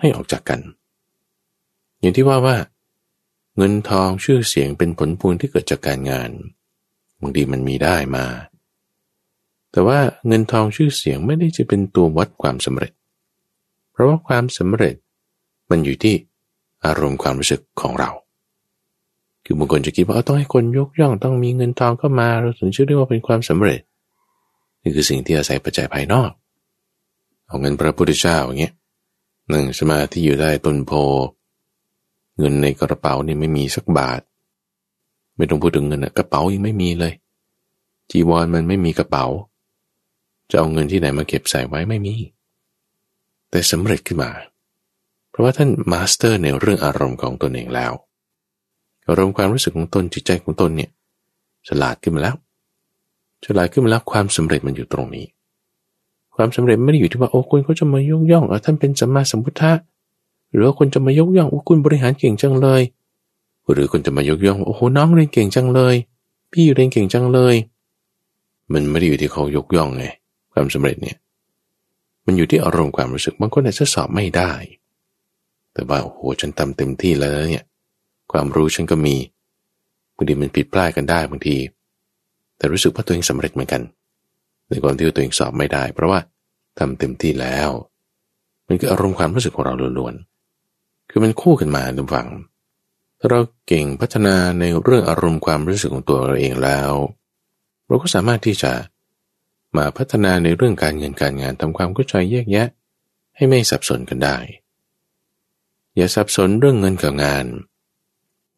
ให้ออกจากกัน อย่างที่ว่าว่า เงินทองชื่อเสียงเป็นผลพวงที่เกิดจากการงานบางทีมันมีได้มา แต่ว่าเงินทองชื่อเสียงไม่ได้จะเป็นตัววัดความสำเร็จ เพราะว่าความสำเร็จมันอยู่ที่อารมณ์ความรู้สึกของเรา คือบางคนจะคิดว่าต้องให้คนยกย่องต้องมีเงินทองเข้ามาเราถึงจะเรียกว่าเป็นความสำเร็จนี่คือสิ่งที่อาศัยปัจจัยภายนอก เอาเงินพระพุทธเจ้าอย่างเงี้ยหนึ่งสมาธิอยู่ได้ต้นโพ เงินในกระเป๋านี่ไม่มีสักบาท ไม่ต้องพูดถึงเงินกระเป๋ายังไม่มีเลย จีวรมันไม่มีกระเป๋า จะเอาเงินที่ไหนมาเก็บใส่ไว้ไม่มี แต่สำเร็จขึ้นมา เพราะว่าท่านมาสเตอร์ในเรื่องอารมณ์ของตนเองแล้ว อารมณ์ความรู้สึกของตนจิตใจของตนเนี่ยฉลาดขึ้นมาแล้ว ฉลาดขึ้นมาแล้วความสำเร็จมันอยู่ตรงนี้ ความสำเร็จไม่ได้อยู่ที่ว่าโอ้คุณเขาจะมายกย่องเออท่านเป็นสัมมาสัมพุทธะหรือว่าคนจะมายกย่องว่าคุณบริหารเก่งจังเลย หรือคนจะมายกย่องโอ้โหน้องเรียนเก่งจังเลย พี่เรียนเก่งจังเลย มันไม่ได้อยู่ที่เขายกย่องไง ความสำเร็จเนี่ย มันอยู่ที่อารมณ์ความรู้สึกบางคนอาจจะสอบไม่ได้ แต่ว่าโอ้โหฉันทำเต็มที่แล้วเนี่ย ความรู้ฉันก็มีบางทีมันผิดพลาดกันได้บางที แต่รู้สึกว่าตัวเองสำเร็จเหมือนกันในความที่ตัวเองสอบไม่ได้ เพราะว่าทำเต็มที่แล้ว มันคืออารมณ์ความรู้สึกของเราล้วนๆคือมันคู่กันมาทุกฝังถ้าเราเก่งพัฒนาในเรื่องอารมณ์ความรู้สึกของตัวเราเองแล้ว เราก็สามารถที่จะ มาพัฒนาในเรื่องการเงินการงานทำความเข้าใจแยกแยะ ให้ไม่สับสนกันได้ อย่าสับสนเรื่องเงินกับงาน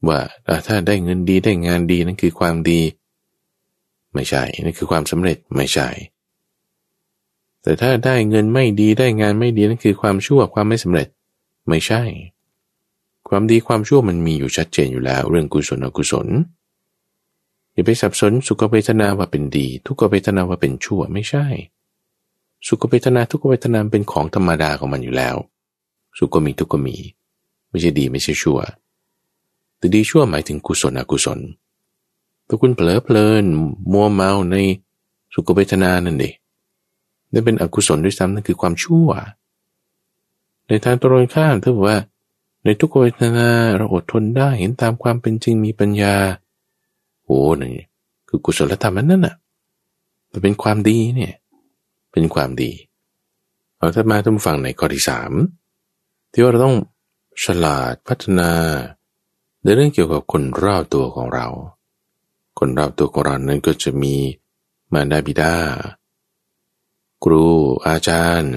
ว่าถ้าได้เงินดีได้งานดีนั่นคือความดี ไม่ใช่นั่นคือความสำเร็จไม่ใช่ แต่ถ้าได้เงินไม่ดีได้งานไม่ดีนั่นคือความชั่วความไม่สำเร็จไม่ใช่ ความดีความชั่วมันมีอยู่ชัดเจนอยู่แล้ว เรื่องกุศลอกุศล อย่าไปสับสนสุขเวทนาว่าเป็นดี ทุกขเวทนาว่าเป็นชั่วไม่ใช่ สุขเวทนาทุกขเวทนาเป็นของธรรมดาของมันอยู่แล้ว สุขก็มีทุกข์ก็มี ไม่ใช่ดีไม่ใช่ชั่ว แต่ดีชั่วหมายถึงกุศลอกุศลถ้าคุณเผลอเพลินมัวเมาในสุขเวทนานั่นเองนั่นเป็นอกุศลด้วยซ้ำนั่นคือความชั่ว ในทางตรงข้ามถ้าบอกว่า ในทุกเวทนาเราอดทนได้เห็นตามความเป็นจริงมีปัญญา โอ้หนี่คือกุศลธรรมนั่นน่ะแต่เป็นความดีเนี่ย เป็นความดี เอาถ้ามาต้องฟังในข้อที่สามที่ว่าเราต้องฉลาดพัฒนา ในเรื่องเกี่ยวกับคนรอบตัวของเรา คนรอบตัวของเรานั้นก็จะมีมารดาบิดาครูอาจารย์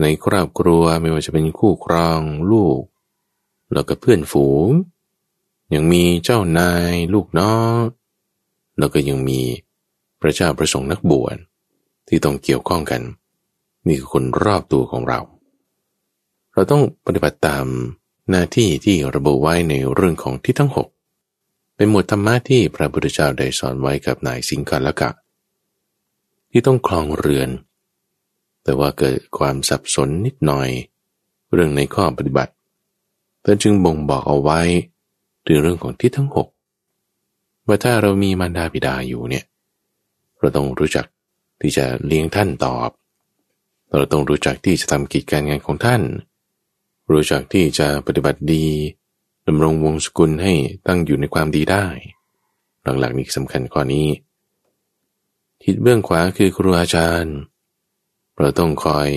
ในครอบครัวไม่ว่าจะเป็นคู่ครองลูก แล้วก็เพื่อนฝูง ยังมีเจ้านายลูกน้องแล้วก็ยังมีพระเจ้าประสงค์นักบวชที่ต้องเกี่ยวข้องกันนี่คือคนรอบตัวของเรา เราต้องปฏิบัติตามหน้าที่ที่ระบุไว้ในเรื่องของที่ทั้งหกเป็นหมวดธรรมะที่พระพุทธเจ้าได้สอนไว้กับนายสิงคาลกะ ที่ต้องคลองเรือน แต่ว่าเกิดความสับสนนิดหน่อย เรื่องในข้อปฏิบัติแต่จึงบ่งบอกเอาไว้ ถึงเรื่องของที่ทั้งหกว่าถ้าเรามีมารดาบิดาอยู่เนี่ย เราต้องรู้จักที่จะเลี้ยงท่านตอบ เราต้องรู้จักที่จะทำกิจการงานของท่าน รู้จักที่จะปฏิบัติดีดำรงวงศกุลให้ตั้งอยู่ในความดีได้ หลักๆนี้สำคัญข้อนี้ ทิศเบื้องขวาคือครูอาจารย์ เราต้องคอย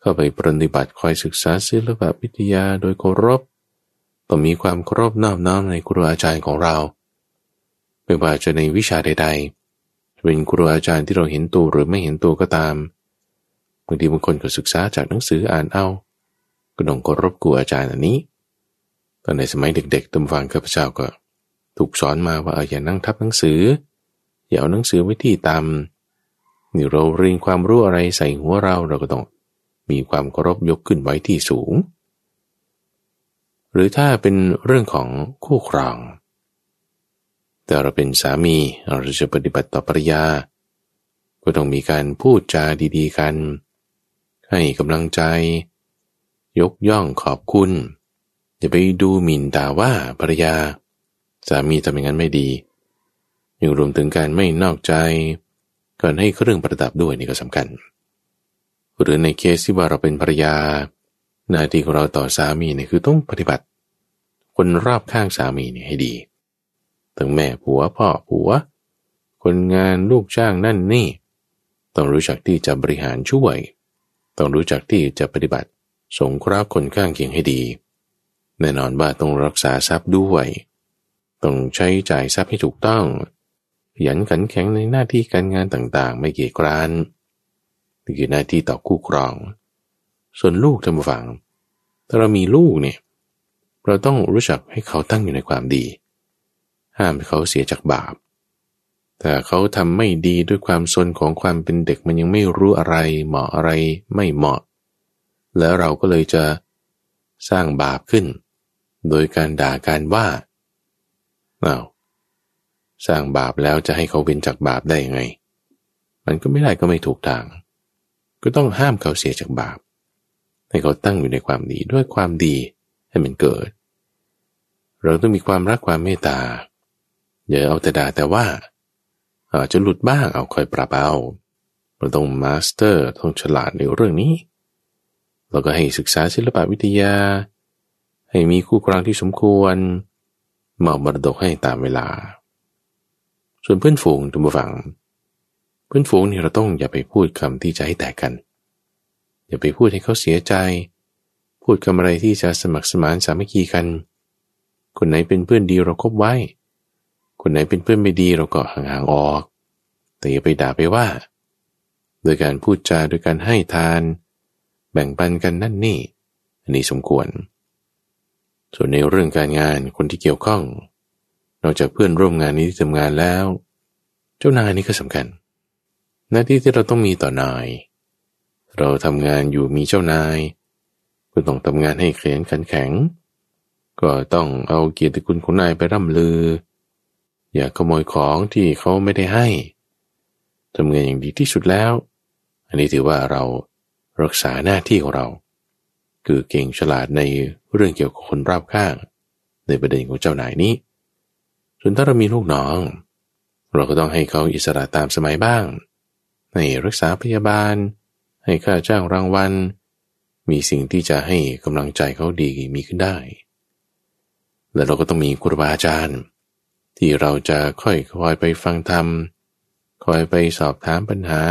เข้าไปปฏิบัติคอยศึกษาศิลปวิทยาโดยเคารพ ต้องมีความเคารพนอบน้อมในครูอาจารย์ของเรา ไม่ว่าจะในวิชาใดๆเป็นครูอาจารย์ที่เราเห็นตัวหรือไม่เห็นตัวก็ตามบางทีบางคนก็ศึกษาจากหนังสืออ่านเอา ก็ต้องเคารพครูอาจารย์อันนี้ ตอนในสมัยเด็กๆตำฟังข้าพเจ้าก็ ถูกสอนมาว่าเอออย่านั่งทับหนังสือ อย่าเอาหนังสือไว้ที่ต่ำนี่เราเรียนความรู้อะไรใส่หัวเราเราก็ต้องมีความเคารพยกขึ้นไว้ที่สูง หรือถ้าเป็นเรื่องของคู่ครอง แต่เราเป็นสามีเราจะปฏิบัติต่อภรรยา ก็ต้องมีการพูดจาดีๆกัน ให้กำลังใจ ยกย่องขอบคุณ อย่าไปดูหมิ่นด่าว่าภรรยา สามีทำอย่างนั้นไม่ดียังรวมถึงการไม่นอกใจก่อนให้เครื่องประดับด้วยนี่ก็สำคัญ หรือในเคสที่ว่าเราเป็นภรรยา หน้าที่ของเราต่อสามีเนี่ยคือต้องปฏิบัติ คนรอบข้างสามีเนี่ยให้ดีทั้งแม่ผัวพ่อผัว คนงานลูกจ้างนั่นนี่ ต้องรู้จักที่จะบริหารช่วย ต้องรู้จักที่จะปฏิบัติ สงเคราะห์คนข้างเคียงให้ดี แน่นอนว่าต้องรักษาทรัพย์ด้วย ต้องใช้จ่ายทรัพย์ให้ถูกต้องขยันขันแข็งในหน้าที่การงานต่างๆ ไม่เกียจคร้านนี่คือหน้าที่ต่อคู่ครอง ส่วนลูกทำฝัง ถ้าเรามีลูกเนี่ย เราต้องรู้จักให้เขาตั้งอยู่ในความดี ห้ามเขาเสียจากบาป แต่เขาทำไม่ดีด้วยความซนของความเป็นเด็กมันยังไม่รู้อะไร เหมาะอะไรไม่เหมาะ แล้วเราก็เลยจะสร้างบาปขึ้น โดยการด่าการว่าเอาสร้างบาปแล้วจะให้เขาเป็นจากบาปได้ยังไง มันก็ไม่ได้ก็ไม่ถูกทาง ก็ต้องห้ามเขาเสียจากบาป ให้เขาตั้งอยู่ในความดีด้วยความดีให้มันเกิด เราต้องมีความรักความเมตตาอย่าเอาแต่ด่าแต่ว่าอาจจะหลุดบ้างเอาคอยปรับเอาเราต้องมาสเตอร์ต้องฉลาดในเรื่องนี้ เราก็ให้ศึกษาศิลปวิทยา ให้มีคู่ครองที่สมควรมอบมรดกให้ตามเวลา ส่วนเพื่อนฝูงทุกฝัง เพื่อนฝูงนี่เราต้องอย่าไปพูดคำที่จะให้แตกกัน อย่าไปพูดให้เขาเสียใจ พูดคำอะไรที่จะสมัครสมานสามัคคีกัน คนไหนเป็นเพื่อนดีเราคบไว้ คนไหนเป็นเพื่อนไม่ดีเราก็ห่างๆออก แต่อย่าไปด่าไปว่า โดยการพูดจาโดยการให้ทาน แบ่งปันกันนั่นนี่ อันนี้สมควร ส่วนในเรื่องการงานคนที่เกี่ยวข้อง นอกจากเพื่อนร่วมงานนี้ที่ทำงานแล้ว เจ้านายนี่ก็สำคัญ หน้าที่ที่เราต้องมีต่อนาย เราทำงานอยู่มีเจ้านาย ก็ต้องทำงานให้เขียนขันแข็ง ก็ต้องเอาเกียรติคุณของนายไปร่ำลือ อย่าขโมยของที่เขาไม่ได้ให้ทำงานอย่างดีที่สุดแล้ว อันนี้ถือว่าเรารักษาหน้าที่ของเรา คือเก่งฉลาดในเรื่องเกี่ยวกับคนรอบข้าง ในประเด็นของเจ้านายนี้ ส่วนถ้าเรามีลูกน้อง เราก็ต้องให้เขาอิสระตามสมัยบ้างให้รักษาพยาบาล ให้ค่าจ้างรางวัล มีสิ่งที่จะให้กำลังใจเขาดีมีขึ้นได้ และเราก็ต้องมีครูบาอาจารย์ ที่เราจะค่อยคอยไปฟังธรรม คอยไปสอบถามปัญหา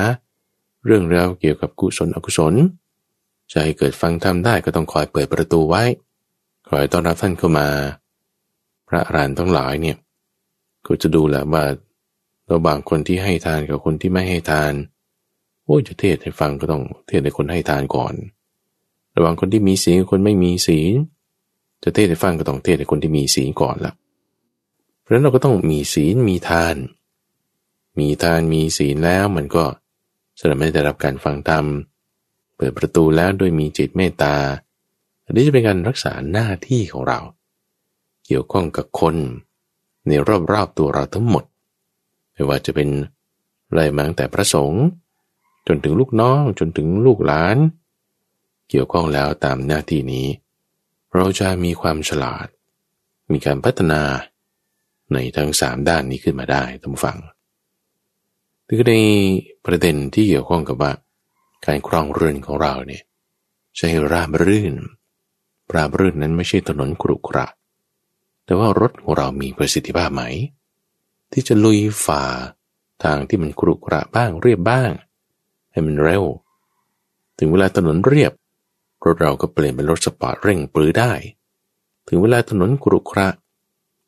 เรื่องราวเกี่ยวกับกุศลอกุศล จะให้เกิดฟังธรรมได้ก็ต้องคอยเปิดประตูไว้ คอยต้อนรับท่านเข้ามา พระอรหันต์ทั้งหลายเนี่ยก็จะดูแหละว่าระหว่างคนที่ให้ทานกับคนที่ไม่ให้ทาน โอ้จะเทศให้ฟังก็ต้องเทศให้คนให้ทานก่อน ระหว่างคนที่มีศีลคนไม่มีศีลจะเทศให้ฟังก็ต้องเทศให้คนที่มีศีลก่อนละเพราะนั้นเราก็ต้องมีศีลมีทาน มีทานมีศีลแล้วมันก็จะไม่ได้รับการฟังธรรมเปิดประตูแล้วโดยมีจิตเมตตาอันนี้จะเป็นการรักษาหน้าที่ของเรา เกี่ยวข้องกับคนในรอบๆตัวเราทั้งหมด ไม่ว่าจะเป็นไล่มาตั้งแต่พระสงฆ์ จนถึงลูกน้องจนถึงลูกหลาน เกี่ยวข้องแล้วตามหน้าที่นี้ เราจะมีความฉลาด มีการพัฒนาในทั้งสามด้านนี้ขึ้นมาได้ท่านฟังถึงในประเด็นที่เกี่ยวข้องกับว่าการครองเรือนของเราเนี่ยใช้ราบรื่น ราบรื่นนั้นไม่ใช่ถนนขรุขระ แต่ว่ารถของเรามีประสิทธิภาพไหม ที่จะลุยฝ่าทางที่มันขรุขระบ้างเรียบบ้าง ให้มันเร็ว ถึงเวลาถนนเรียบ รถเราก็เปลี่ยนเป็นรถสปอร์ตเร่งปรื๋อได้ ถึงเวลาถนนขรุขระ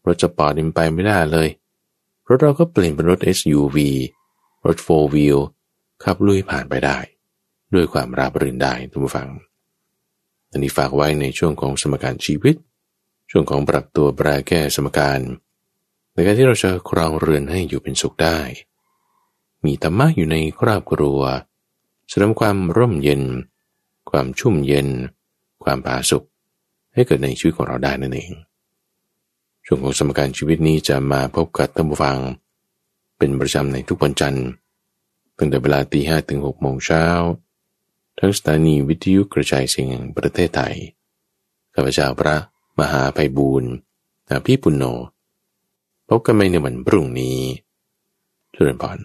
รถสปอร์ตมันไปไม่ได้เลย รถเราก็เปลี่ยนเป็นรถ SUV รถ4 wheel ขับลุยผ่านไปได้ ด้วยความราบรื่นได้ทุกฝังอันนี้ฝากไว้ในช่วงของสมการชีวิต ช่วงของปรับตัวแปรแก้สมการ ในการที่เราจะครองเรือนให้อยู่เป็นสุขได้ มีธรรมะอยู่ในครอบครัว เสริมความร่มเย็น ความชุ่มเย็น ความผาสุขให้เกิดในชีวิตของเราได้นั่นเอง ช่วงของสมการชีวิตนี้จะมาพบกับท่านผู้ฟัง เป็นประจำในทุกวันจันทร์ตั้งแต่เวลาตีห้ถึงหกโมงเช้าทั้งสถานีวิทยุกระจายเสียงประเทศไทยข้าพเจ้าพระมหาไพบูรณ์พี่ปุณโญพบกันใหม่ในวันพรุ่งนี้เจริญพร